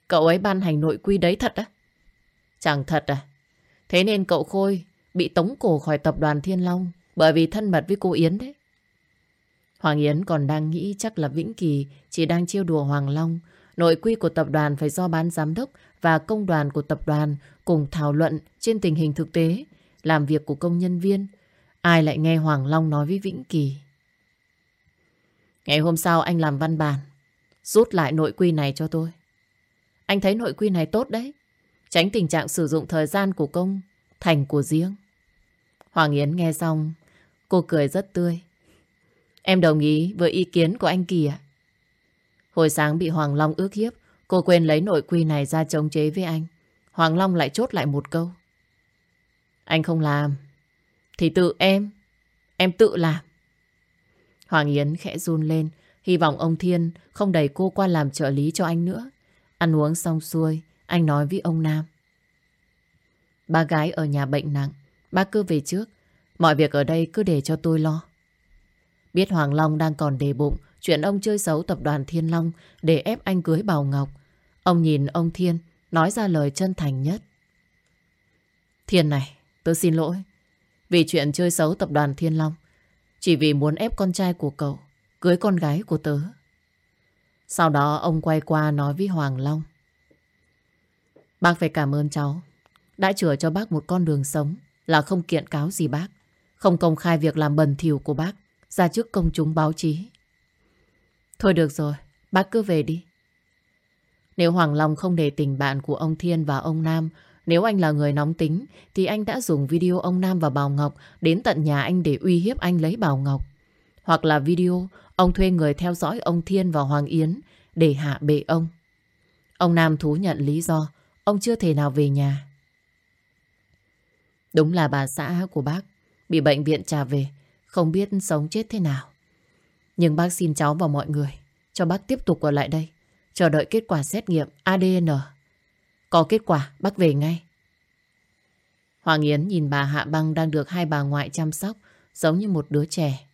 Cậu ấy ban hành nội quy đấy thật á? Chẳng thật à? Thế nên cậu Khôi bị tống cổ khỏi tập đoàn Thiên Long bởi vì thân mật với cô Yến đấy. Hoàng Yến còn đang nghĩ chắc là Vĩnh Kỳ chỉ đang chiêu đùa Hoàng Long. Nội quy của tập đoàn phải do ban giám đốc và công đoàn của tập đoàn cùng thảo luận trên tình hình thực tế, làm việc của công nhân viên. Ai lại nghe Hoàng Long nói với Vĩnh Kỳ. Ngày hôm sau anh làm văn bản, rút lại nội quy này cho tôi. Anh thấy nội quy này tốt đấy. Tránh tình trạng sử dụng thời gian của công thành của riêng. Hoàng Yến nghe xong, cô cười rất tươi. Em đồng ý với ý kiến của anh Kỳ ạ. Hồi sáng bị Hoàng Long ước hiếp, cô quên lấy nội quy này ra chống chế với anh. Hoàng Long lại chốt lại một câu. Anh không làm, thì tự em, em tự làm. Hoàng Yến khẽ run lên, hy vọng ông Thiên không đẩy cô qua làm trợ lý cho anh nữa. Ăn uống xong xuôi, anh nói với ông Nam. Ba gái ở nhà bệnh nặng, bác cứ về trước. Mọi việc ở đây cứ để cho tôi lo. Biết Hoàng Long đang còn đề bụng chuyện ông chơi xấu tập đoàn Thiên Long để ép anh cưới Bảo Ngọc. Ông nhìn ông Thiên nói ra lời chân thành nhất. Thiên này, tôi xin lỗi. Vì chuyện chơi xấu tập đoàn Thiên Long. Chỉ vì muốn ép con trai của cậu cưới con gái của tớ. Sau đó ông quay qua nói với Hoàng Long. Bác phải cảm ơn cháu. Đã chữa cho bác một con đường sống là không kiện cáo gì bác. Không công khai việc làm bẩn thỉu của bác ra trước công chúng báo chí. Thôi được rồi, bác cứ về đi. Nếu Hoàng Long không để tình bạn của ông Thiên và ông Nam, nếu anh là người nóng tính, thì anh đã dùng video ông Nam và Bảo Ngọc đến tận nhà anh để uy hiếp anh lấy Bảo Ngọc. Hoặc là video ông thuê người theo dõi ông Thiên và Hoàng Yến để hạ bệ ông. Ông Nam thú nhận lý do ông chưa thể nào về nhà. Đúng là bà xã của bác bị bệnh viện trả về, không biết sống chết thế nào. Nhưng bác xin cháu và mọi người cho bác tiếp tục ở lại đây, chờ đợi kết quả xét nghiệm ADN. Có kết quả, bác về ngay. Hoàng Yến nhìn bà Hạ Băng đang được hai bà ngoại chăm sóc, giống như một đứa trẻ.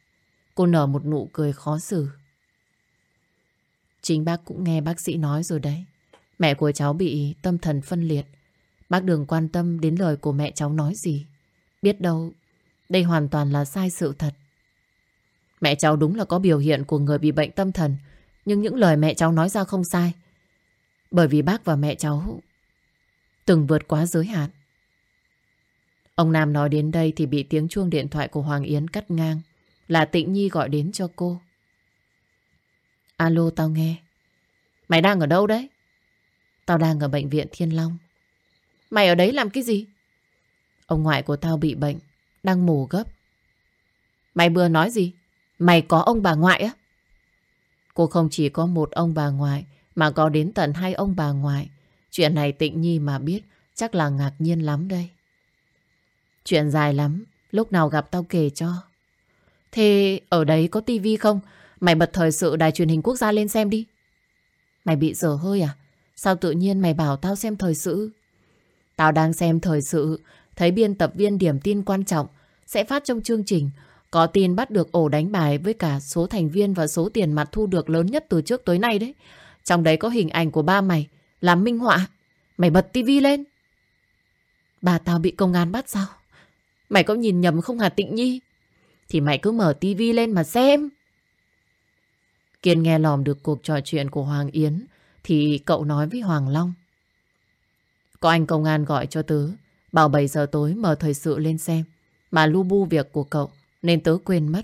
Cô nở một nụ cười khó xử. Chính bác cũng nghe bác sĩ nói rồi đấy. Mẹ của cháu bị tâm thần phân liệt. Bác đừng quan tâm đến lời của mẹ cháu nói gì. Biết đâu, đây hoàn toàn là sai sự thật. Mẹ cháu đúng là có biểu hiện của người bị bệnh tâm thần. Nhưng những lời mẹ cháu nói ra không sai. Bởi vì bác và mẹ cháu từng vượt quá giới hạn. Ông Nam nói đến đây thì bị tiếng chuông điện thoại của Hoàng Yến cắt ngang. Là Tịnh Nhi gọi đến cho cô. Alo tao nghe. Mày đang ở đâu đấy? Tao đang ở bệnh viện Thiên Long. Mày ở đấy làm cái gì? Ông ngoại của tao bị bệnh, đang mù gấp. Mày vừa nói gì? Mày có ông bà ngoại á? Cô không chỉ có một ông bà ngoại mà có đến tận hai ông bà ngoại. Chuyện này tịnh nhi mà biết chắc là ngạc nhiên lắm đây. Chuyện dài lắm, lúc nào gặp tao kể cho. Thế ở đấy có tivi không? Mày bật thời sự đài truyền hình quốc gia lên xem đi. Mày bị dở hơi à? Sao tự nhiên mày bảo tao xem thời sự? Tao đang xem thời sự, thấy biên tập viên điểm tin quan trọng sẽ phát trong chương trình. Có tin bắt được ổ đánh bài với cả số thành viên và số tiền mặt thu được lớn nhất từ trước tới nay đấy. Trong đấy có hình ảnh của ba mày làm minh họa. Mày bật tivi lên. Bà tao bị công an bắt sao? Mày có nhìn nhầm không hả Tịnh Nhi? Thì mày cứ mở tivi lên mà xem. Kiên nghe lòm được cuộc trò chuyện của Hoàng Yến, thì cậu nói với Hoàng Long. Có anh công an gọi cho tớ bảo 7 giờ tối mở thời sự lên xem, mà lu bu việc của cậu nên tớ quên mất.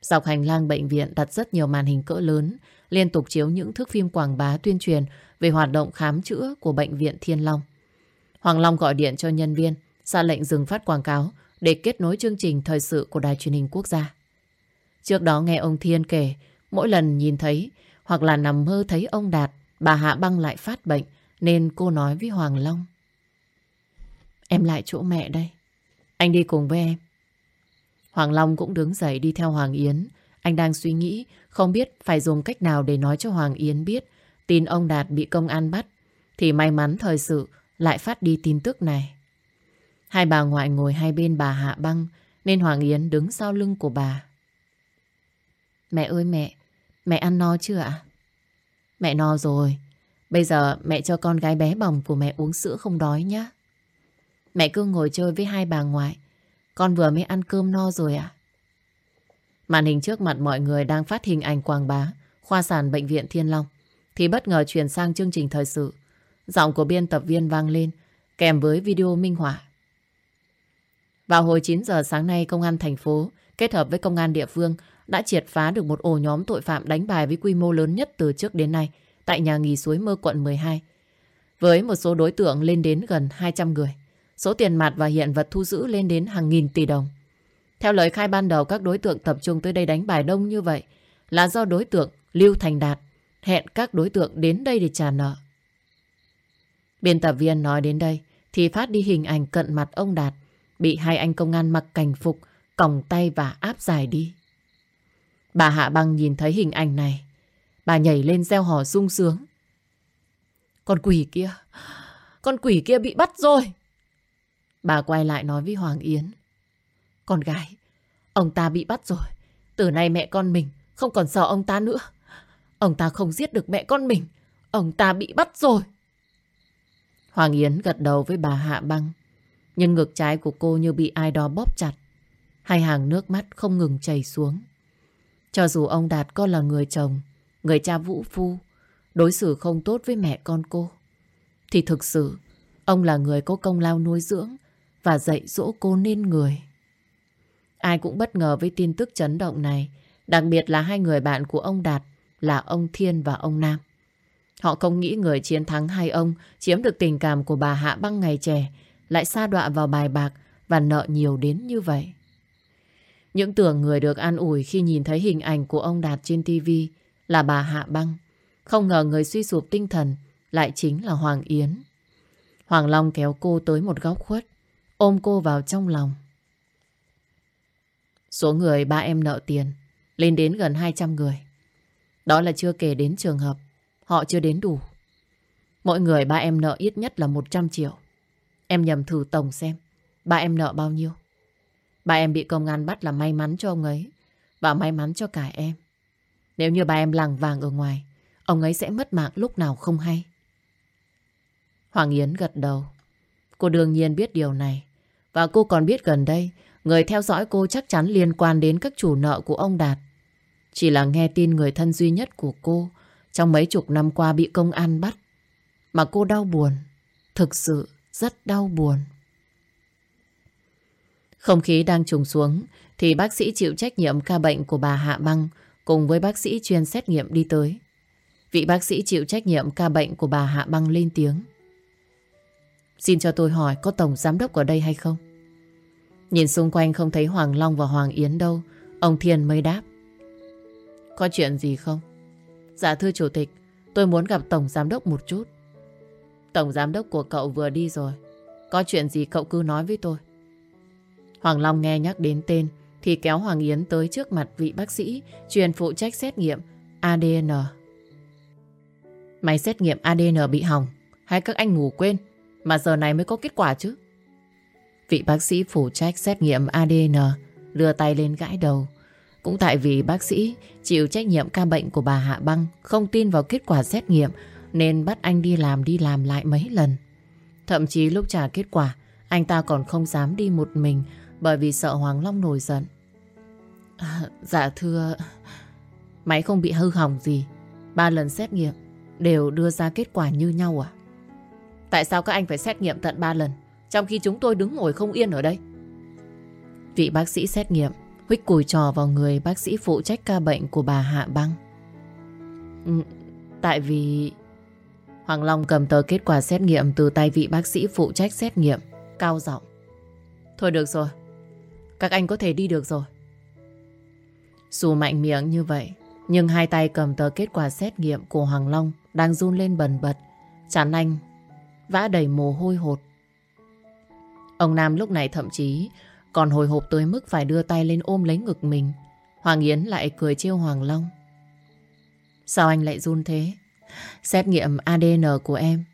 Dọc hành lang bệnh viện đặt rất nhiều màn hình cỡ lớn liên tục chiếu những thước phim quảng bá tuyên truyền về hoạt động khám chữa của bệnh viện Thiên Long. Hoàng Long gọi điện cho nhân viên ra lệnh dừng phát quảng cáo để kết nối chương trình thời sự của Đài truyền hình quốc gia. Trước đó nghe ông Thiên kể, mỗi lần nhìn thấy hoặc là nằm mơ thấy ông Đạt, bà Hạ Băng lại phát bệnh, nên cô nói với Hoàng Long. Em lại chỗ mẹ đây. Anh đi cùng với em. Hoàng Long cũng đứng dậy đi theo Hoàng Yến. Anh đang suy nghĩ không biết phải dùng cách nào để nói cho Hoàng Yến biết tin ông Đạt bị công an bắt. Thì may mắn thời sự lại phát đi tin tức này. Hai bà ngoại ngồi hai bên bà Hạ Băng nên Hoàng Yến đứng sau lưng của bà. Mẹ ơi mẹ, mẹ ăn no chưa ạ? Mẹ no rồi. Bây giờ mẹ cho con gái bé bỏng của mẹ uống sữa không đói nhá. Mẹ cứ ngồi chơi với hai bà ngoại. Con vừa mới ăn cơm no rồi ạ. Màn hình trước mặt mọi người đang phát hình ảnh quảng bá khoa sản bệnh viện Thiên Long thì bất ngờ chuyển sang chương trình thời sự. Giọng của biên tập viên vang lên kèm với video minh họa. Vào hồi 9 giờ sáng nay, công an thành phố kết hợp với công an địa phương đã triệt phá được một ổ nhóm tội phạm đánh bài với quy mô lớn nhất từ trước đến nay tại nhà nghỉ suối mơ quận 12. Với một số đối tượng lên đến gần 200 người. Số tiền mặt và hiện vật thu giữ lên đến hàng nghìn tỷ đồng. Theo lời khai ban đầu, các đối tượng tập trung tới đây đánh bài đông như vậy là do đối tượng Lưu Thành Đạt hẹn các đối tượng đến đây để trả nợ. Biên tập viên nói đến đây thì phát đi hình ảnh cận mặt ông Đạt, bị hai anh công an mặc cảnh phục, còng tay và áp giải đi. Bà Hạ Băng nhìn thấy hình ảnh này, bà nhảy lên gieo hò sung sướng. Con quỷ kia, con quỷ kia bị bắt rồi. Bà quay lại nói với Hoàng Yến. Con gái, ông ta bị bắt rồi. Từ nay mẹ con mình không còn sợ ông ta nữa. Ông ta không giết được mẹ con mình. Ông ta bị bắt rồi. Hoàng Yến gật đầu với bà Hạ Băng. Nhưng ngực trái của cô như bị ai đó bóp chặt. Hai hàng nước mắt không ngừng chảy xuống. Cho dù ông Đạt có là người chồng, người cha vũ phu, đối xử không tốt với mẹ con cô, thì thực sự ông là người có công lao nuôi dưỡng và dạy dỗ cô nên người. Ai cũng bất ngờ với tin tức chấn động này, đặc biệt là hai người bạn của ông Đạt là ông Thiên và ông Nam. Họ không nghĩ người chiến thắng hai ông chiếm được tình cảm của bà Hạ Băng ngày trẻ lại sa đọa vào bài bạc và nợ nhiều đến như vậy. Những tưởng người được an ủi khi nhìn thấy hình ảnh của ông Đạt trên TV là bà Hạ Băng. Không ngờ người suy sụp tinh thần lại chính là Hoàng Yến. Hoàng Long kéo cô tới một góc khuất, ôm cô vào trong lòng. Số người ba em nợ tiền lên đến gần 200 người. Đó là chưa kể đến trường hợp họ chưa đến đủ. Mỗi người ba em nợ ít nhất là 100 triệu. Em nhầm thử tổng xem, ba em nợ bao nhiêu. Ba em bị công an bắt là may mắn cho ông ấy và may mắn cho cả em. Nếu như ba em làng vàng ở ngoài, ông ấy sẽ mất mạng lúc nào không hay. Hoàng Yến gật đầu. Cô đương nhiên biết điều này. Và cô còn biết gần đây, người theo dõi cô chắc chắn liên quan đến các chủ nợ của ông Đạt. Chỉ là nghe tin người thân duy nhất của cô trong mấy chục năm qua bị công an bắt. Mà cô đau buồn. Thực sự rất đau buồn. Không khí đang trùng xuống thì bác sĩ chịu trách nhiệm ca bệnh của bà Hạ Băng cùng với bác sĩ chuyên xét nghiệm đi tới. Vị bác sĩ chịu trách nhiệm ca bệnh của bà Hạ Băng lên tiếng. Xin cho tôi hỏi có tổng giám đốc ở đây hay không? Nhìn xung quanh không thấy Hoàng Long và Hoàng Yến đâu. Ông Thiên mới đáp. Có chuyện gì không? Dạ thưa chủ tịch, tôi muốn gặp Tổng Giám đốc một chút. Tổng Giám đốc của cậu vừa đi rồi. Có chuyện gì cậu cứ nói với tôi. Hoàng Long nghe nhắc đến tên thì kéo Hoàng Yến tới trước mặt vị bác sĩ chuyên phụ trách xét nghiệm ADN. Máy xét nghiệm ADN bị hỏng hay các anh ngủ quên mà giờ này mới có kết quả chứ? Vị bác sĩ phụ trách xét nghiệm ADN đưa tay lên gãi đầu. Cũng tại vì bác sĩ chịu trách nhiệm ca bệnh của bà Hạ Băng không tin vào kết quả xét nghiệm nên bắt anh đi làm đi làm lại mấy lần. Thậm chí lúc trả kết quả anh ta còn không dám đi một mình bởi vì sợ Hoàng Long nổi giận. À, dạ thưa, máy không bị hư hỏng gì. Ba lần xét nghiệm đều đưa ra kết quả như nhau à? Tại sao các anh phải xét nghiệm tận ba lần trong khi chúng tôi đứng ngồi không yên ở đây? Vị bác sĩ xét nghiệm huých cùi trò vào người bác sĩ phụ trách ca bệnh của bà Hạ Băng. Ừ, tại vì... Hoàng Long cầm tờ kết quả xét nghiệm từ tay vị bác sĩ phụ trách xét nghiệm, cao giọng. Thôi được rồi, các anh có thể đi được rồi. Dù mạnh miệng như vậy, nhưng hai tay cầm tờ kết quả xét nghiệm của Hoàng Long đang run lên bần bật. Chán anh vã đầy mồ hôi hột. Ông Nam lúc này thậm chí còn hồi hộp tới mức phải đưa tay lên ôm lấy ngực mình. Hoàng Yến lại cười trêu Hoàng Long. Sao anh lại run thế? Xét nghiệm ADN của em.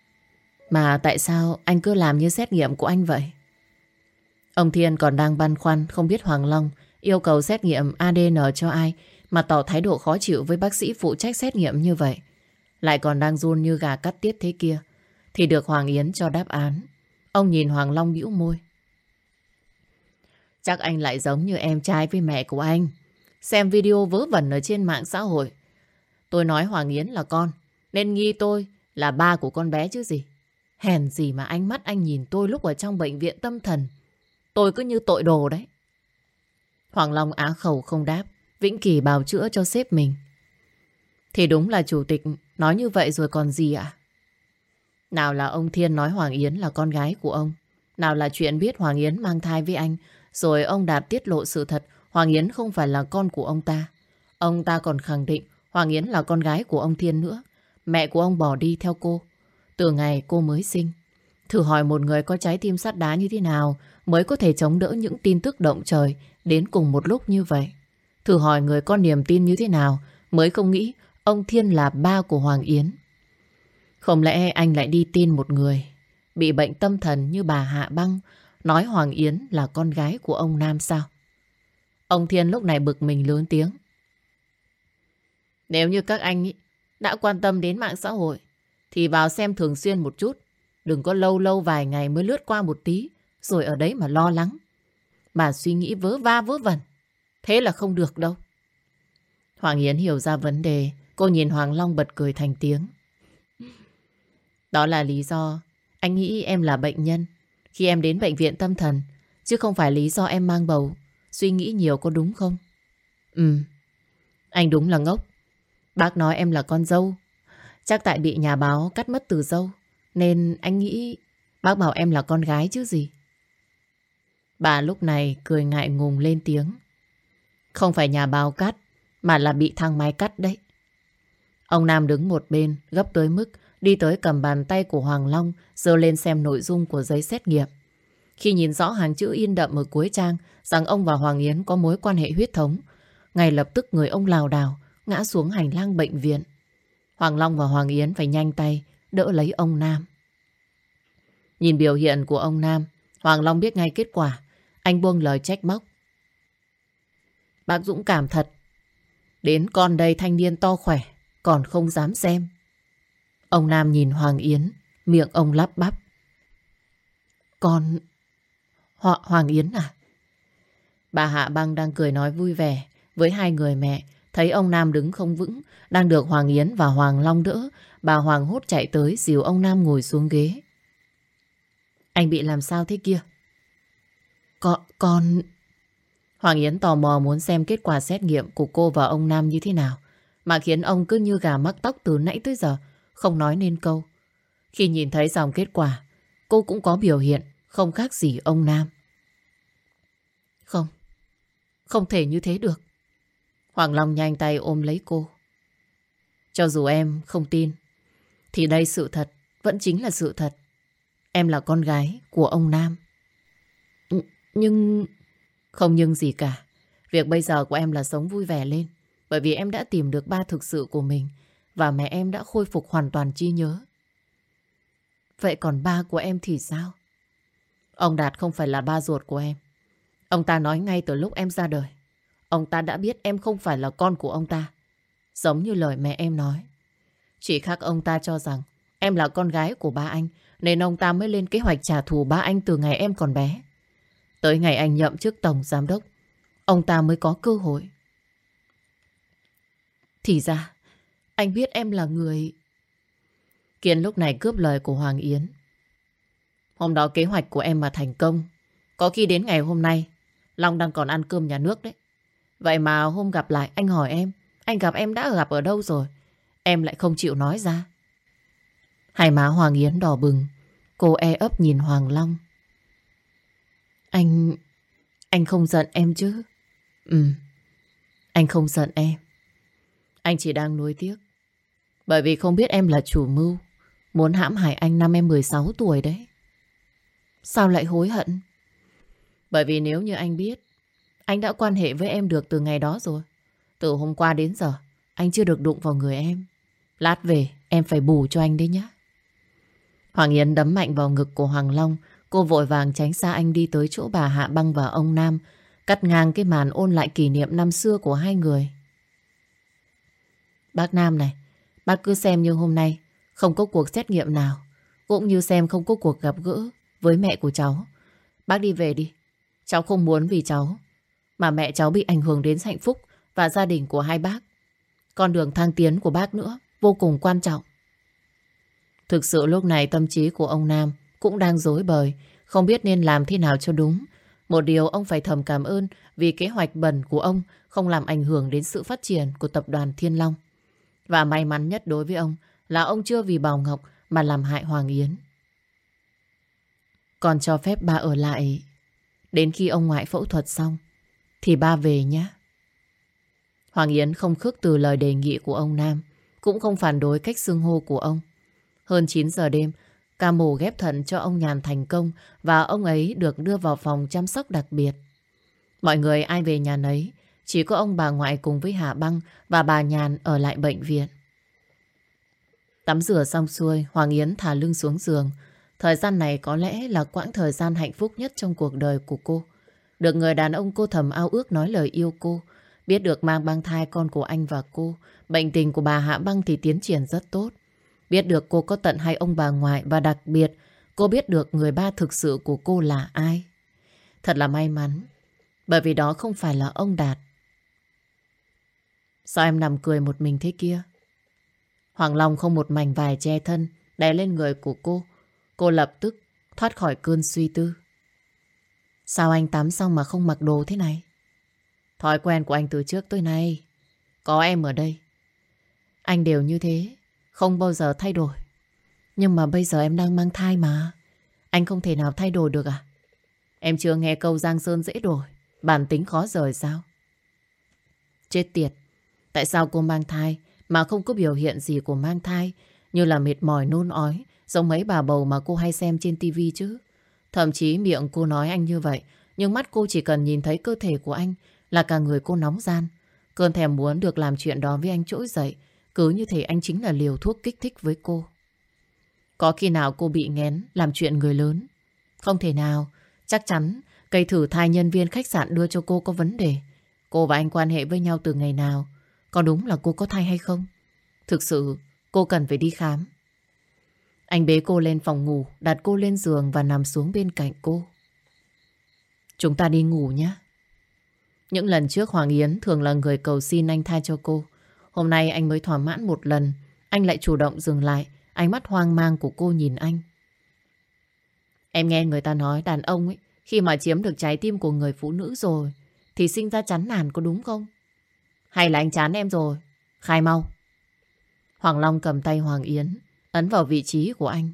Mà tại sao anh cứ làm như xét nghiệm của anh vậy? Ông Thiên còn đang băn khoăn, không biết Hoàng Long yêu cầu xét nghiệm ADN cho ai mà tỏ thái độ khó chịu với bác sĩ phụ trách xét nghiệm như vậy. Lại còn đang run như gà cắt tiết thế kia. Thì được Hoàng Yến cho đáp án. Ông nhìn Hoàng Long bĩu môi. Chắc anh lại giống như em trai với mẹ của anh. Xem video vớ vẩn ở trên mạng xã hội. Tôi nói Hoàng Yến là con, nên nghi tôi là ba của con bé chứ gì. Hèn gì mà ánh mắt anh nhìn tôi lúc ở trong bệnh viện tâm thần. Tôi cứ như tội đồ đấy. Hoàng Long á khẩu không đáp. Vĩnh Kỳ bào chữa cho sếp mình. Thì đúng là chủ tịch nói như vậy rồi còn gì ạ? Nào là ông Thiên nói Hoàng Yến là con gái của ông. Nào là chuyện biết Hoàng Yến mang thai với anh. Rồi ông Đạt tiết lộ sự thật, Hoàng Yến không phải là con của ông ta. Ông ta còn khẳng định Hoàng Yến là con gái của ông Thiên nữa. Mẹ của ông bỏ đi theo cô. Từ ngày cô mới sinh. Thử hỏi một người có trái tim sắt đá như thế nào mới có thể chống đỡ những tin tức động trời đến cùng một lúc như vậy. Thử hỏi người có niềm tin như thế nào mới không nghĩ ông Thiên là ba của Hoàng Yến. Không lẽ anh lại đi tin một người bị bệnh tâm thần như bà Hạ Băng nói Hoàng Yến là con gái của ông Nam sao? Ông Thiên lúc này bực mình lớn tiếng. Nếu như các anh ý, đã quan tâm đến mạng xã hội thì vào xem thường xuyên một chút. Đừng có lâu lâu vài ngày mới lướt qua một tí rồi ở đấy mà lo lắng. bà suy nghĩ vớ va vớ vẩn. Thế là không được đâu. Hoàng Yến hiểu ra vấn đề. Cô nhìn Hoàng Long bật cười thành tiếng. Đó là lý do anh nghĩ em là bệnh nhân khi em đến bệnh viện tâm thần. Chứ không phải lý do em mang bầu. Suy nghĩ nhiều có đúng không? Ừ. Anh đúng là ngốc. Bác nói em là con dâu. Chắc tại bị nhà báo cắt mất từ dâu. Nên anh nghĩ bác bảo em là con gái chứ gì. Bà lúc này cười ngại ngùng lên tiếng. Không phải nhà báo cắt, mà là bị thang máy cắt đấy. Ông Nam đứng một bên, gấp tới mức đi tới cầm bàn tay của Hoàng Long, dơ lên xem nội dung của giấy xét nghiệm. Khi nhìn rõ hàng chữ in đậm ở cuối trang rằng ông và Hoàng Yến có mối quan hệ huyết thống, ngay lập tức người ông lào đảo, ngã xuống hành lang bệnh viện. Hoàng Long và Hoàng Yến phải nhanh tay đỡ lấy ông Nam. Nhìn biểu hiện của ông Nam, Hoàng Long biết ngay kết quả. Anh buông lời trách móc. Bác Dũng cảm thật. Đến con đây thanh niên to khỏe, còn không dám xem. Ông Nam nhìn Hoàng Yến, miệng ông lắp bắp. Con... Họ Hoàng Yến à? Bà Hạ Băng đang cười nói vui vẻ với hai người mẹ. Thấy ông Nam đứng không vững, đang được Hoàng Yến và Hoàng Long đỡ. Bà Hoàng hốt chạy tới dìu ông Nam ngồi xuống ghế. Anh bị làm sao thế kia? Con... con... Hoàng Yến tò mò muốn xem kết quả xét nghiệm của cô và ông Nam như thế nào. Mà khiến ông cứ như gà mắc tóc từ nãy tới giờ, không nói nên câu. Khi nhìn thấy dòng kết quả, cô cũng có biểu hiện không khác gì ông Nam. Không, không thể như thế được. Hoàng Long nhanh tay ôm lấy cô. Cho dù em không tin, thì đây sự thật vẫn chính là sự thật. Em là con gái của ông Nam. Nhưng... Không nhưng gì cả. Việc bây giờ của em là sống vui vẻ lên. Bởi vì em đã tìm được ba thực sự của mình. Và mẹ em đã khôi phục hoàn toàn trí nhớ. Vậy còn ba của em thì sao? Ông Đạt không phải là ba ruột của em. Ông ta nói ngay từ lúc em ra đời. Ông ta đã biết em không phải là con của ông ta. Giống như lời mẹ em nói. Chỉ khác ông ta cho rằng em là con gái của ba anh, nên ông ta mới lên kế hoạch trả thù ba anh từ ngày em còn bé. Tới ngày anh nhậm chức tổng giám đốc, ông ta mới có cơ hội. Thì ra anh biết em là người... Kiên lúc này cướp lời của Hoàng Yến. Hôm đó kế hoạch của em mà thành công. Có khi đến ngày hôm nay, Long đang còn ăn cơm nhà nước đấy. Vậy mà hôm gặp lại anh hỏi em, anh gặp em đã gặp ở đâu rồi? Em lại không chịu nói ra. Hai má Hoàng Yến đỏ bừng, cô e ấp nhìn Hoàng Long. Anh... anh không giận em chứ? Ừ, anh không giận em. Anh chỉ đang nuối tiếc. Bởi vì không biết em là chủ mưu, muốn hãm hại anh năm em 16 tuổi đấy. Sao lại hối hận? Bởi vì nếu như anh biết, anh đã quan hệ với em được từ ngày đó rồi. Từ hôm qua đến giờ, anh chưa được đụng vào người em. Lát về, em phải bù cho anh đấy nhé. Hoàng Yến đấm mạnh vào ngực của Hoàng Long. Cô vội vàng tránh xa anh đi tới chỗ bà Hạ Băng và ông Nam. Cắt ngang cái màn ôn lại kỷ niệm năm xưa của hai người. Bác Nam này, bác cứ xem như hôm nay không có cuộc xét nghiệm nào. Cũng như xem không có cuộc gặp gỡ với mẹ của cháu. Bác đi về đi. Cháu không muốn vì cháu mà mẹ cháu bị ảnh hưởng đến hạnh phúc và gia đình của hai bác. Con đường thăng tiến của bác nữa vô cùng quan trọng. Thực sự lúc này tâm trí của ông Nam cũng đang dối bời, không biết nên làm thế nào cho đúng. Một điều ông phải thầm cảm ơn vì kế hoạch bẩn của ông không làm ảnh hưởng đến sự phát triển của tập đoàn Thiên Long. Và may mắn nhất đối với ông là ông chưa vì Bảo Ngọc mà làm hại Hoàng Yến. Còn cho phép ba ở lại đến khi ông ngoại phẫu thuật xong thì ba về nhé. Hoàng Yến không khước từ lời đề nghị của ông Nam, cũng không phản đối cách xưng hô của ông. Hơn 9 giờ đêm, ca mổ ghép thận cho ông Nhàn thành công và ông ấy được đưa vào phòng chăm sóc đặc biệt. Mọi người ai về nhà nấy, chỉ có ông bà ngoại cùng với Hà Băng và bà Nhàn ở lại bệnh viện. Tắm rửa xong xuôi, Hoàng Yến thả lưng xuống giường. Thời gian này có lẽ là quãng thời gian hạnh phúc nhất trong cuộc đời của cô. Được người đàn ông cô thầm ao ước nói lời yêu cô. Biết được mang băng thai con của anh và cô. Bệnh tình của bà Hạ Băng thì tiến triển rất tốt. Biết được cô có tận hai ông bà ngoại và đặc biệt cô biết được người ba thực sự của cô là ai. Thật là may mắn. Bởi vì đó không phải là ông Đạt. Sao em nằm cười một mình thế kia? Hoàng Long không một mảnh vải che thân, đè lên người của cô. Cô lập tức thoát khỏi cơn suy tư. Sao anh tắm xong mà không mặc đồ thế này? Thói quen của anh từ trước tới nay. Có em ở đây. Anh đều như thế. Không bao giờ thay đổi. Nhưng mà bây giờ em đang mang thai mà. Anh không thể nào thay đổi được à? Em chưa nghe câu Giang Sơn dễ đổi. Bản tính khó rời sao? Chết tiệt. Tại sao cô mang thai mà không có biểu hiện gì của mang thai như là mệt mỏi nôn ói giống mấy bà bầu mà cô hay xem trên tivi chứ? Thậm chí miệng cô nói anh như vậy, nhưng mắt cô chỉ cần nhìn thấy cơ thể của anh là cả người cô nóng gian. Cơn thèm muốn được làm chuyện đó với anh trỗi dậy, cứ như thể anh chính là liều thuốc kích thích với cô. Có khi nào cô bị nghén làm chuyện người lớn? Không thể nào, chắc chắn cây thử thai nhân viên khách sạn đưa cho cô có vấn đề. Cô và anh quan hệ với nhau từ ngày nào? Có đúng là cô có thai hay không? Thực sự, cô cần phải đi khám. Anh bế cô lên phòng ngủ, đặt cô lên giường và nằm xuống bên cạnh cô. Chúng ta đi ngủ nhé. Những lần trước Hoàng Yến thường là người cầu xin anh tha cho cô. Hôm nay anh mới thỏa mãn một lần, anh lại chủ động dừng lại, ánh mắt hoang mang của cô nhìn anh. Em nghe người ta nói đàn ông ấy, khi mà chiếm được trái tim của người phụ nữ rồi, thì sinh ra chán nản có đúng không? Hay là anh chán em rồi? Khai mau. Hoàng Long cầm tay Hoàng Yến, ấn vào vị trí của anh.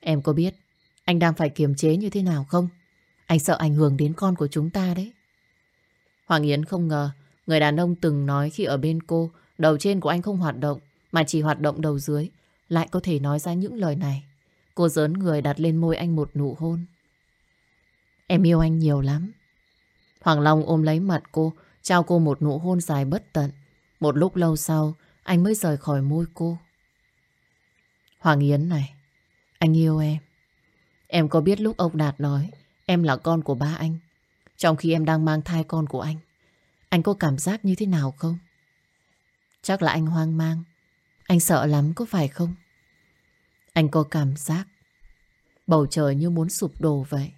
Em có biết anh đang phải kiềm chế như thế nào không? Anh sợ ảnh hưởng đến con của chúng ta đấy. Hoàng Yến không ngờ Người đàn ông từng nói khi ở bên cô, đầu trên của anh không hoạt động, mà chỉ hoạt động đầu dưới, lại có thể nói ra những lời này. Cô dớn người đặt lên môi anh một nụ hôn. Em yêu anh nhiều lắm. Hoàng Long ôm lấy mặt cô, trao cô một nụ hôn dài bất tận. Một lúc lâu sau, anh mới rời khỏi môi cô. Hoàng Yến này, anh yêu em. Em có biết lúc ông Đạt nói em là con của ba anh, trong khi em đang mang thai con của anh, anh có cảm giác như thế nào không? Chắc là anh hoang mang, anh sợ lắm có phải không? Anh có cảm giác bầu trời như muốn sụp đổ vậy.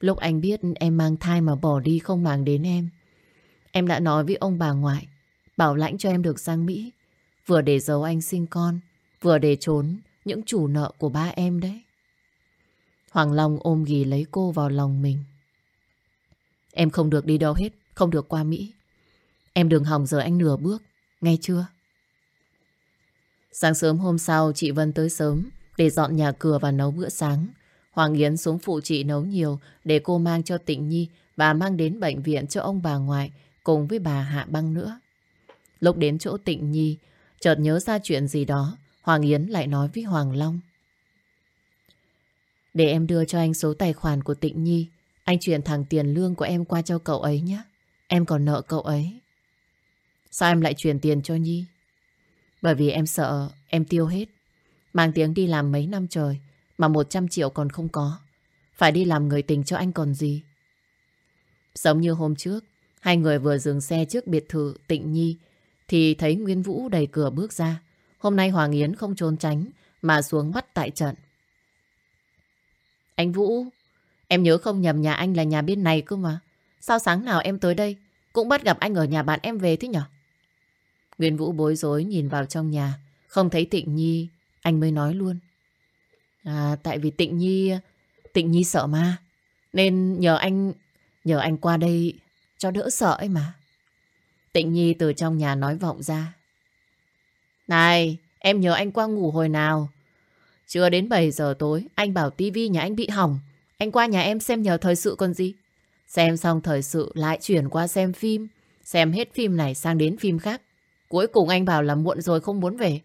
Lúc anh biết em mang thai mà bỏ đi không màng đến em, em đã nói với ông bà ngoại, bảo lãnh cho em được sang Mỹ, vừa để giấu anh sinh con, vừa để trốn những chủ nợ của ba em đấy. Hoàng Long ôm ghì lấy cô vào lòng mình. Em không được đi đâu hết, không được qua Mỹ. Em đừng hỏng giờ anh nửa bước, nghe chưa? Sáng sớm hôm sau, chị Vân tới sớm để dọn nhà cửa và nấu bữa sáng. Hoàng Yến xuống phụ chị nấu nhiều để cô mang cho Tịnh Nhi và mang đến bệnh viện cho ông bà ngoại cùng với bà Hạ Băng nữa. Lúc đến chỗ Tịnh Nhi, chợt nhớ ra chuyện gì đó, Hoàng Yến lại nói với Hoàng Long. Để em đưa cho anh số tài khoản của Tịnh Nhi. Anh chuyển thẳng tiền lương của em qua cho cậu ấy nhé. Em còn nợ cậu ấy. Sao em lại chuyển tiền cho Nhi? Bởi vì em sợ em tiêu hết. Mang tiếng đi làm mấy năm trời mà 100 triệu còn không có. Phải đi làm người tình cho anh còn gì. Giống như hôm trước, hai người vừa dừng xe trước biệt thự Tịnh Nhi thì thấy Nguyên Vũ đẩy cửa bước ra. Hôm nay Hoàng Yến không trốn tránh mà xuống bắt tại trận. Anh Vũ, em nhớ không nhầm nhà anh là nhà bên này cơ mà. Sao sáng nào em tới đây cũng bắt gặp anh ở nhà bạn em về thế nhở? Nguyên Vũ bối rối nhìn vào trong nhà, không thấy Tịnh Nhi, anh mới nói luôn. À, tại vì Tịnh Nhi, Tịnh Nhi sợ ma, nên nhờ anh, nhờ anh qua đây cho đỡ sợ ấy mà. Tịnh Nhi từ trong nhà nói vọng ra. Này, em nhờ anh qua ngủ hồi nào, chưa đến 7 giờ tối, anh bảo tivi nhà anh bị hỏng. Anh qua nhà em xem nhờ thời sự còn gì. Xem xong thời sự lại chuyển qua xem phim. Xem hết phim này sang đến phim khác. Cuối cùng anh bảo là muộn rồi không muốn về.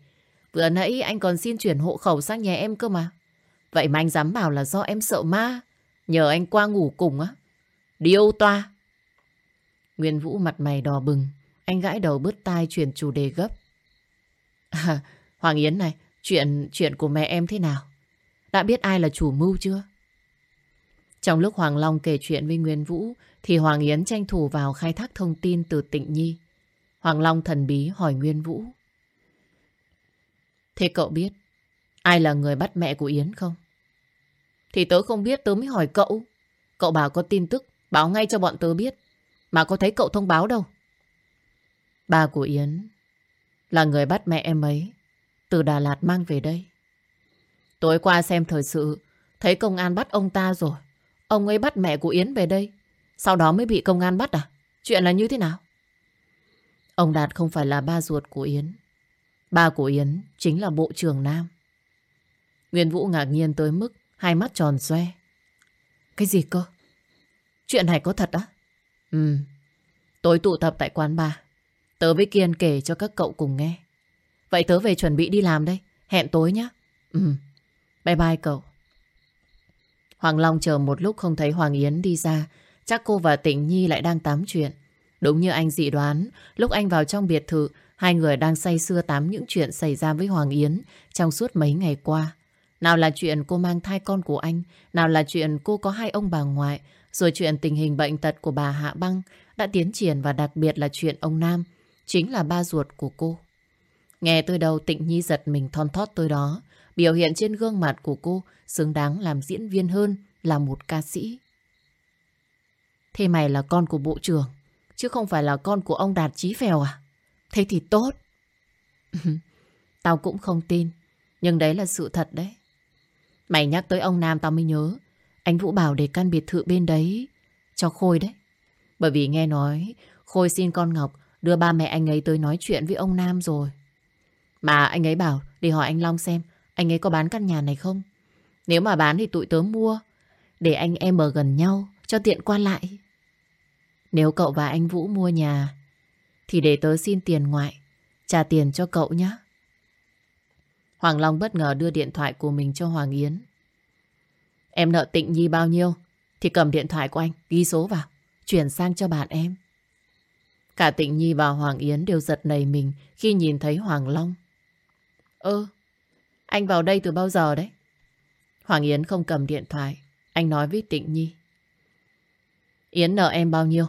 Vừa nãy anh còn xin chuyển hộ khẩu sang nhà em cơ mà. Vậy mà anh dám bảo là do em sợ ma. Nhờ anh qua ngủ cùng á. Điêu toa. Nguyên Vũ mặt mày đỏ bừng. Anh gãi đầu bứt tai chuyển chủ đề gấp. À, Hoàng Yến này, Chuyện chuyện của mẹ em thế nào? Đã biết ai là chủ mưu chưa? Trong lúc Hoàng Long kể chuyện với Nguyên Vũ thì Hoàng Yến tranh thủ vào khai thác thông tin từ Tịnh Nhi. Hoàng Long thần bí hỏi Nguyên Vũ. Thế cậu biết ai là người bắt mẹ của Yến không? Thì tớ không biết tớ mới hỏi cậu. Cậu bảo có tin tức báo ngay cho bọn tớ biết. Mà có thấy cậu thông báo đâu. Ba của Yến là người bắt mẹ em ấy từ Đà Lạt mang về đây. Tối qua xem thời sự, thấy công an bắt ông ta rồi. Ông ấy bắt mẹ của Yến về đây. Sau đó mới bị công an bắt à? Chuyện là như thế nào? Ông Đạt không phải là ba ruột của Yến. Ba của Yến chính là Bộ trưởng Nam. Nguyên Vũ ngạc nhiên tới mức hai mắt tròn xoe. Cái gì cơ? Chuyện này có thật á? Ừ. Tối tụ tập tại quán bar. Tớ với Kiên kể cho các cậu cùng nghe. Vậy tớ về chuẩn bị đi làm đây. Hẹn tối nhé. Ừ. Bye bye cậu. Hoàng Long chờ một lúc không thấy Hoàng Yến đi ra. Chắc cô và Tịnh Nhi lại đang tám chuyện. Đúng như anh dị đoán, lúc anh vào trong biệt thự, hai người đang say sưa tám những chuyện xảy ra với Hoàng Yến trong suốt mấy ngày qua. Nào là chuyện cô mang thai con của anh, nào là chuyện cô có hai ông bà ngoại, rồi chuyện tình hình bệnh tật của bà Hạ Băng đã tiến triển và đặc biệt là chuyện ông Nam, chính là ba ruột của cô. Nghe tôi đầu tịnh nhi giật mình thon thót tôi đó. Biểu hiện trên gương mặt của cô xứng đáng làm diễn viên hơn là một ca sĩ. Thế mày là con của bộ trưởng, chứ không phải là con của ông Đạt Chí Phèo à? Thế thì tốt. tao cũng không tin, nhưng đấy là sự thật đấy. Mày nhắc tới ông Nam tao mới nhớ, anh Vũ bảo để căn biệt thự bên đấy cho Khôi đấy. Bởi vì nghe nói Khôi xin con Ngọc đưa ba mẹ anh ấy tới nói chuyện với ông Nam rồi. Mà anh ấy bảo đi hỏi anh Long xem anh ấy có bán căn nhà này không. Nếu mà bán thì tụi tớ mua để anh em ở gần nhau cho tiện qua lại. Nếu cậu và anh Vũ mua nhà, thì để tớ xin tiền ngoại, trả tiền cho cậu nhé. Hoàng Long bất ngờ đưa điện thoại của mình cho Hoàng Yến. Em nợ Tịnh Nhi bao nhiêu, thì cầm điện thoại của anh, ghi số vào, chuyển sang cho bạn em. Cả Tịnh Nhi và Hoàng Yến đều giật nảy mình khi nhìn thấy Hoàng Long. Ơ, anh vào đây từ bao giờ đấy? Hoàng Yến không cầm điện thoại. Anh nói với Tịnh Nhi. Yến nợ em bao nhiêu?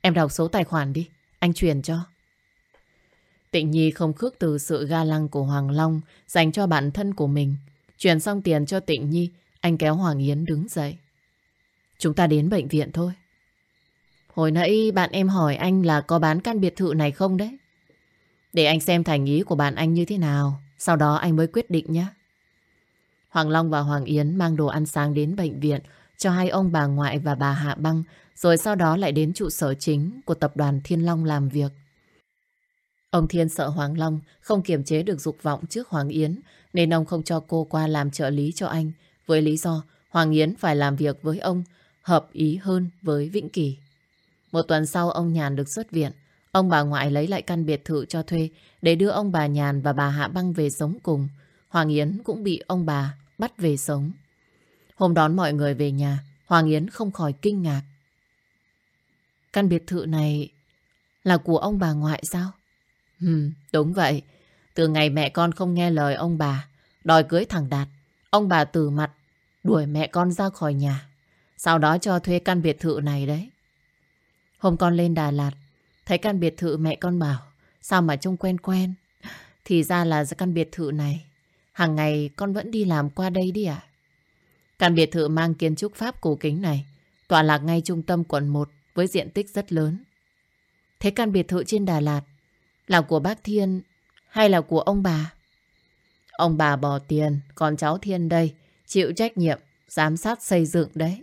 Em đọc số tài khoản đi. Anh chuyển cho. Tịnh Nhi không khước từ sự ga lăng của Hoàng Long dành cho bản thân của mình. Chuyển xong tiền cho Tịnh Nhi, anh kéo Hoàng Yến đứng dậy. Chúng ta đến bệnh viện thôi. Hồi nãy bạn em hỏi anh là có bán căn biệt thự này không đấy? Để anh xem thành ý của bạn anh như thế nào. Sau đó anh mới quyết định nhé. Hoàng Long và Hoàng Yến mang đồ ăn sáng đến bệnh viện cho hai ông bà ngoại và bà Hạ Băng, rồi sau đó lại đến trụ sở chính của tập đoàn Thiên Long làm việc. Ông Thiên sợ Hoàng Long không kiềm chế được dục vọng trước Hoàng Yến, nên ông không cho cô qua làm trợ lý cho anh, với lý do Hoàng Yến phải làm việc với ông, hợp ý hơn với Vĩnh Kỳ. Một tuần sau ông Nhàn được xuất viện, ông bà ngoại lấy lại căn biệt thự cho thuê để đưa ông bà Nhàn và bà Hạ Băng về sống cùng. Hoàng Yến cũng bị ông bà bắt về sống. Hôm đón mọi người về nhà, Hoàng Yến không khỏi kinh ngạc. Căn biệt thự này là của ông bà ngoại sao? Ừ, đúng vậy. Từ ngày mẹ con không nghe lời ông bà, đòi cưới thằng Đạt, ông bà từ mặt, đuổi mẹ con ra khỏi nhà. Sau đó cho thuê căn biệt thự này đấy. Hôm con lên Đà Lạt, thấy căn biệt thự mẹ con bảo, sao mà trông quen quen. Thì ra là căn biệt thự này. Hàng ngày con vẫn đi làm qua đây đi ạ. Căn biệt thự mang kiến trúc Pháp cổ kính này tọa lạc ngay trung tâm quận 1 với diện tích rất lớn. Thế căn biệt thự trên Đà Lạt là của bác Thiên hay là của ông bà? Ông bà bỏ tiền, còn cháu Thiên đây chịu trách nhiệm giám sát xây dựng đấy.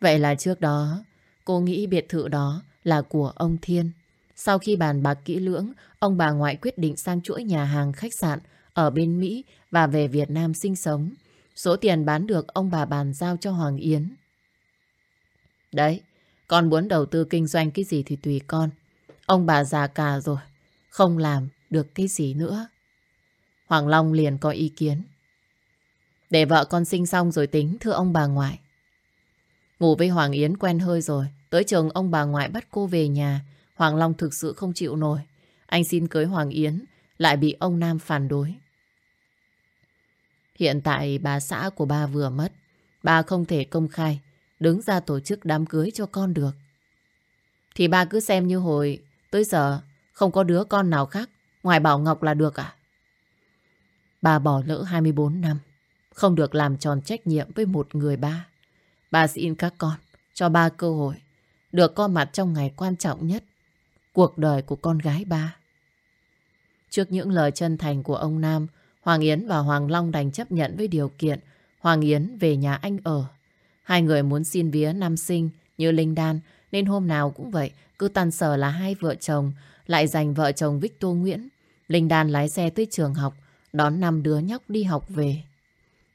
Vậy là trước đó cô nghĩ biệt thự đó là của ông Thiên. Sau khi bàn bạc kỹ lưỡng, ông bà ngoại quyết định sang chuỗi nhà hàng khách sạn ở bên Mỹ và về Việt Nam sinh sống. Số tiền bán được ông bà bàn giao cho Hoàng Yến. Đấy, con muốn đầu tư kinh doanh cái gì thì tùy con. Ông bà già cả rồi, không làm được cái gì nữa. Hoàng Long liền có ý kiến. Để vợ con sinh xong rồi tính, thưa ông bà ngoại. Ngủ với Hoàng Yến quen hơi rồi, tới trường ông bà ngoại bắt cô về nhà. Hoàng Long thực sự không chịu nổi. Anh xin cưới Hoàng Yến, lại bị ông Nam phản đối. Hiện tại bà xã của ba vừa mất. ba không thể công khai, đứng ra tổ chức đám cưới cho con được. Thì ba cứ xem như hồi tới giờ không có đứa con nào khác ngoài Bảo Ngọc là được à? Bà bỏ lỡ 24 năm, không được làm tròn trách nhiệm với một người ba. Bà xin các con cho ba cơ hội được có mặt trong ngày quan trọng nhất cuộc đời của con gái ba. Trước những lời chân thành của ông Nam, Hoàng Yến và Hoàng Long đành chấp nhận với điều kiện Hoàng Yến về nhà anh ở. Hai người muốn xin vía năm sinh như Linh Đan nên hôm nào cũng vậy, cứ tàn sở là hai vợ chồng lại dành vợ chồng Victor Nguyễn. Linh Đan lái xe tới trường học, đón năm đứa nhóc đi học về.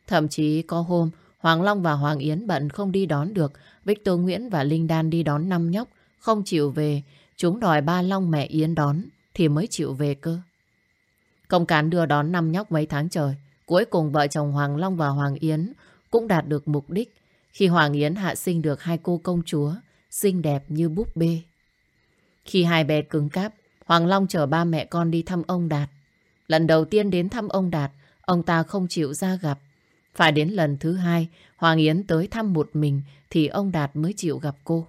Thậm chí có hôm Hoàng Long và Hoàng Yến bận không đi đón được, Victor Nguyễn và Linh Đan đi đón năm nhóc, không chịu về. Chúng đòi ba Long mẹ Yến đón thì mới chịu về cơ. Công cán đưa đón năm nhóc mấy tháng trời. Cuối cùng vợ chồng Hoàng Long và Hoàng Yến cũng đạt được mục đích khi Hoàng Yến hạ sinh được hai cô công chúa xinh đẹp như búp bê. Khi hai bé cứng cáp, Hoàng Long chở ba mẹ con đi thăm ông Đạt. Lần đầu tiên đến thăm ông Đạt, ông ta không chịu ra gặp. Phải đến lần thứ hai, Hoàng Yến tới thăm một mình thì ông Đạt mới chịu gặp cô.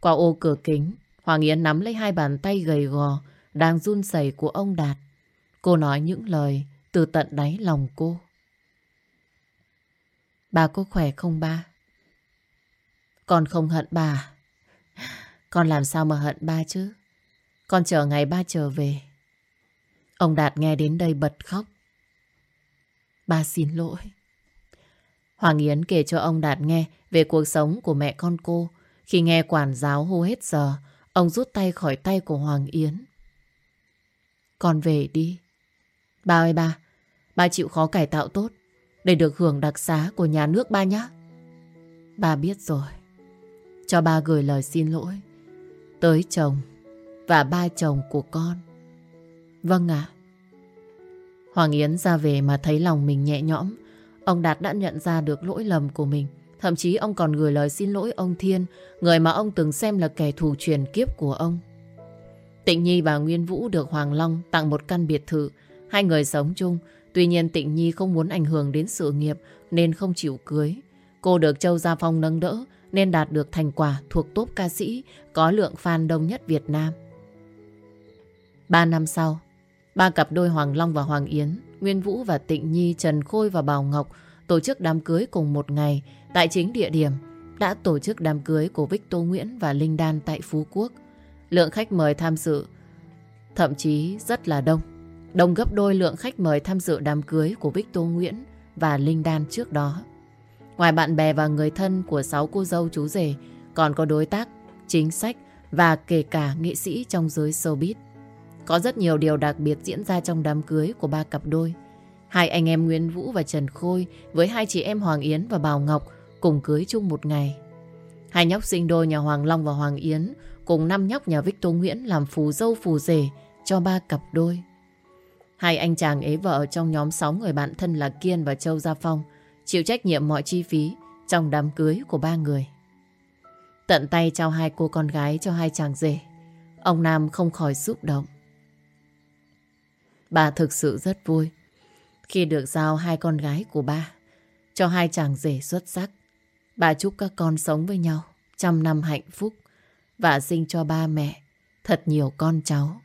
Qua ô cửa kính, Hoàng Yến nắm lấy hai bàn tay gầy gò đang run rẩy của ông Đạt. Cô nói những lời từ tận đáy lòng cô. Bà có khỏe không ba? Con không hận bà. Con làm sao mà hận ba chứ? Con chờ ngày ba trở về. Ông Đạt nghe đến đây bật khóc. Ba xin lỗi. Hoàng Yến kể cho ông Đạt nghe về cuộc sống của mẹ con cô. Khi nghe quản giáo hô hết giờ, ông rút tay khỏi tay của Hoàng Yến. Con về đi. Ba ơi ba, ba chịu khó cải tạo tốt để được hưởng đặc xá của nhà nước ba nhé. Ba biết rồi. cho ba gửi lời xin lỗi tới chồng và ba chồng của con. Vâng ạ. Hoàng Yến ra về mà thấy lòng mình nhẹ nhõm. Ông Đạt đã nhận ra được lỗi lầm của mình. Thậm chí ông còn gửi lời xin lỗi ông Thiên, người mà ông từng xem là kẻ thù truyền kiếp của ông. Tịnh Nhi và Nguyên Vũ được Hoàng Long tặng một căn biệt thự. Hai người sống chung, tuy nhiên Tịnh Nhi không muốn ảnh hưởng đến sự nghiệp nên không chịu cưới. Cô được Châu Gia Phong nâng đỡ nên đạt được thành quả thuộc top ca sĩ có lượng fan đông nhất Việt Nam. Ba năm sau, ba cặp đôi Hoàng Long và Hoàng Yến, Nguyên Vũ và Tịnh Nhi, Trần Khôi và Bảo Ngọc tổ chức đám cưới cùng một ngày tại chính địa điểm đã tổ chức đám cưới của Victor Nguyễn và Linh Đan tại Phú Quốc. Lượng khách mời tham dự thậm chí rất là đông. Đông gấp đôi lượng khách mời tham dự đám cưới của Victor Nguyễn và Linh Đan trước đó. Ngoài bạn bè và người thân của sáu cô dâu chú rể, còn có đối tác, chính sách và kể cả nghệ sĩ trong giới showbiz. Có rất nhiều điều đặc biệt diễn ra trong đám cưới của ba cặp đôi. Hai anh em Nguyễn Vũ và Trần Khôi với hai chị em Hoàng Yến và Bảo Ngọc cùng cưới chung một ngày. Hai nhóc sinh đôi nhà Hoàng Long và Hoàng Yến cùng năm nhóc nhà Victor Nguyễn làm phù dâu phù rể cho ba cặp đôi. Hai anh chàng ế vợ trong nhóm 6 người bạn thân là Kiên và Châu Gia Phong chịu trách nhiệm mọi chi phí trong đám cưới của ba người. Tận tay trao hai cô con gái cho hai chàng rể. Ông Nam không khỏi xúc động. Bà thực sự rất vui khi được giao hai con gái của ba cho hai chàng rể xuất sắc. Bà chúc các con sống với nhau trăm năm hạnh phúc và sinh cho ba mẹ thật nhiều con cháu.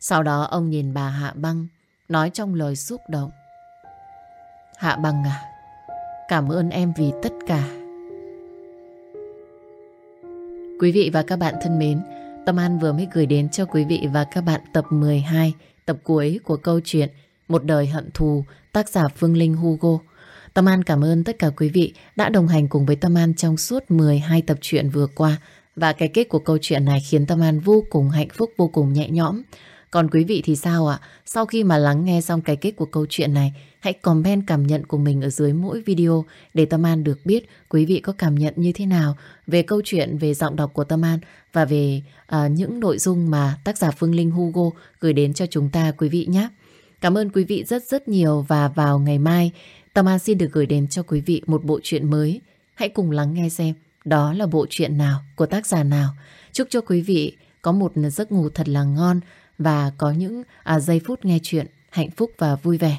Sau đó ông nhìn bà Hạ Băng nói trong lời xúc động. Hạ Băng à, cảm ơn em vì tất cả. Quý vị và các bạn thân mến, Tâm An vừa mới gửi đến cho quý vị và các bạn tập 12, tập cuối của câu chuyện Một đời hận thù, tác giả Phương Linh Hugo. Tâm An cảm ơn tất cả quý vị đã đồng hành cùng với Tâm An trong suốt 12 tập truyện vừa qua. Và cái kết của câu chuyện này khiến Tâm An vô cùng hạnh phúc, vô cùng nhẹ nhõm. Còn quý vị thì sao ạ? Sau khi mà lắng nghe xong cái kết của câu chuyện này, hãy comment cảm nhận của mình ở dưới mỗi video để Tâm An được biết quý vị có cảm nhận như thế nào về câu chuyện, về giọng đọc của Tâm An và về uh, những nội dung mà tác giả Phương Linh Hugo gửi đến cho chúng ta quý vị nhé. Cảm ơn quý vị rất rất nhiều và vào ngày mai Tâm An xin được gửi đến cho quý vị một bộ truyện mới. Hãy cùng lắng nghe xem đó là bộ truyện nào của tác giả nào. Chúc cho quý vị có một giấc ngủ thật là ngon và có những à, giây phút nghe chuyện hạnh phúc và vui vẻ.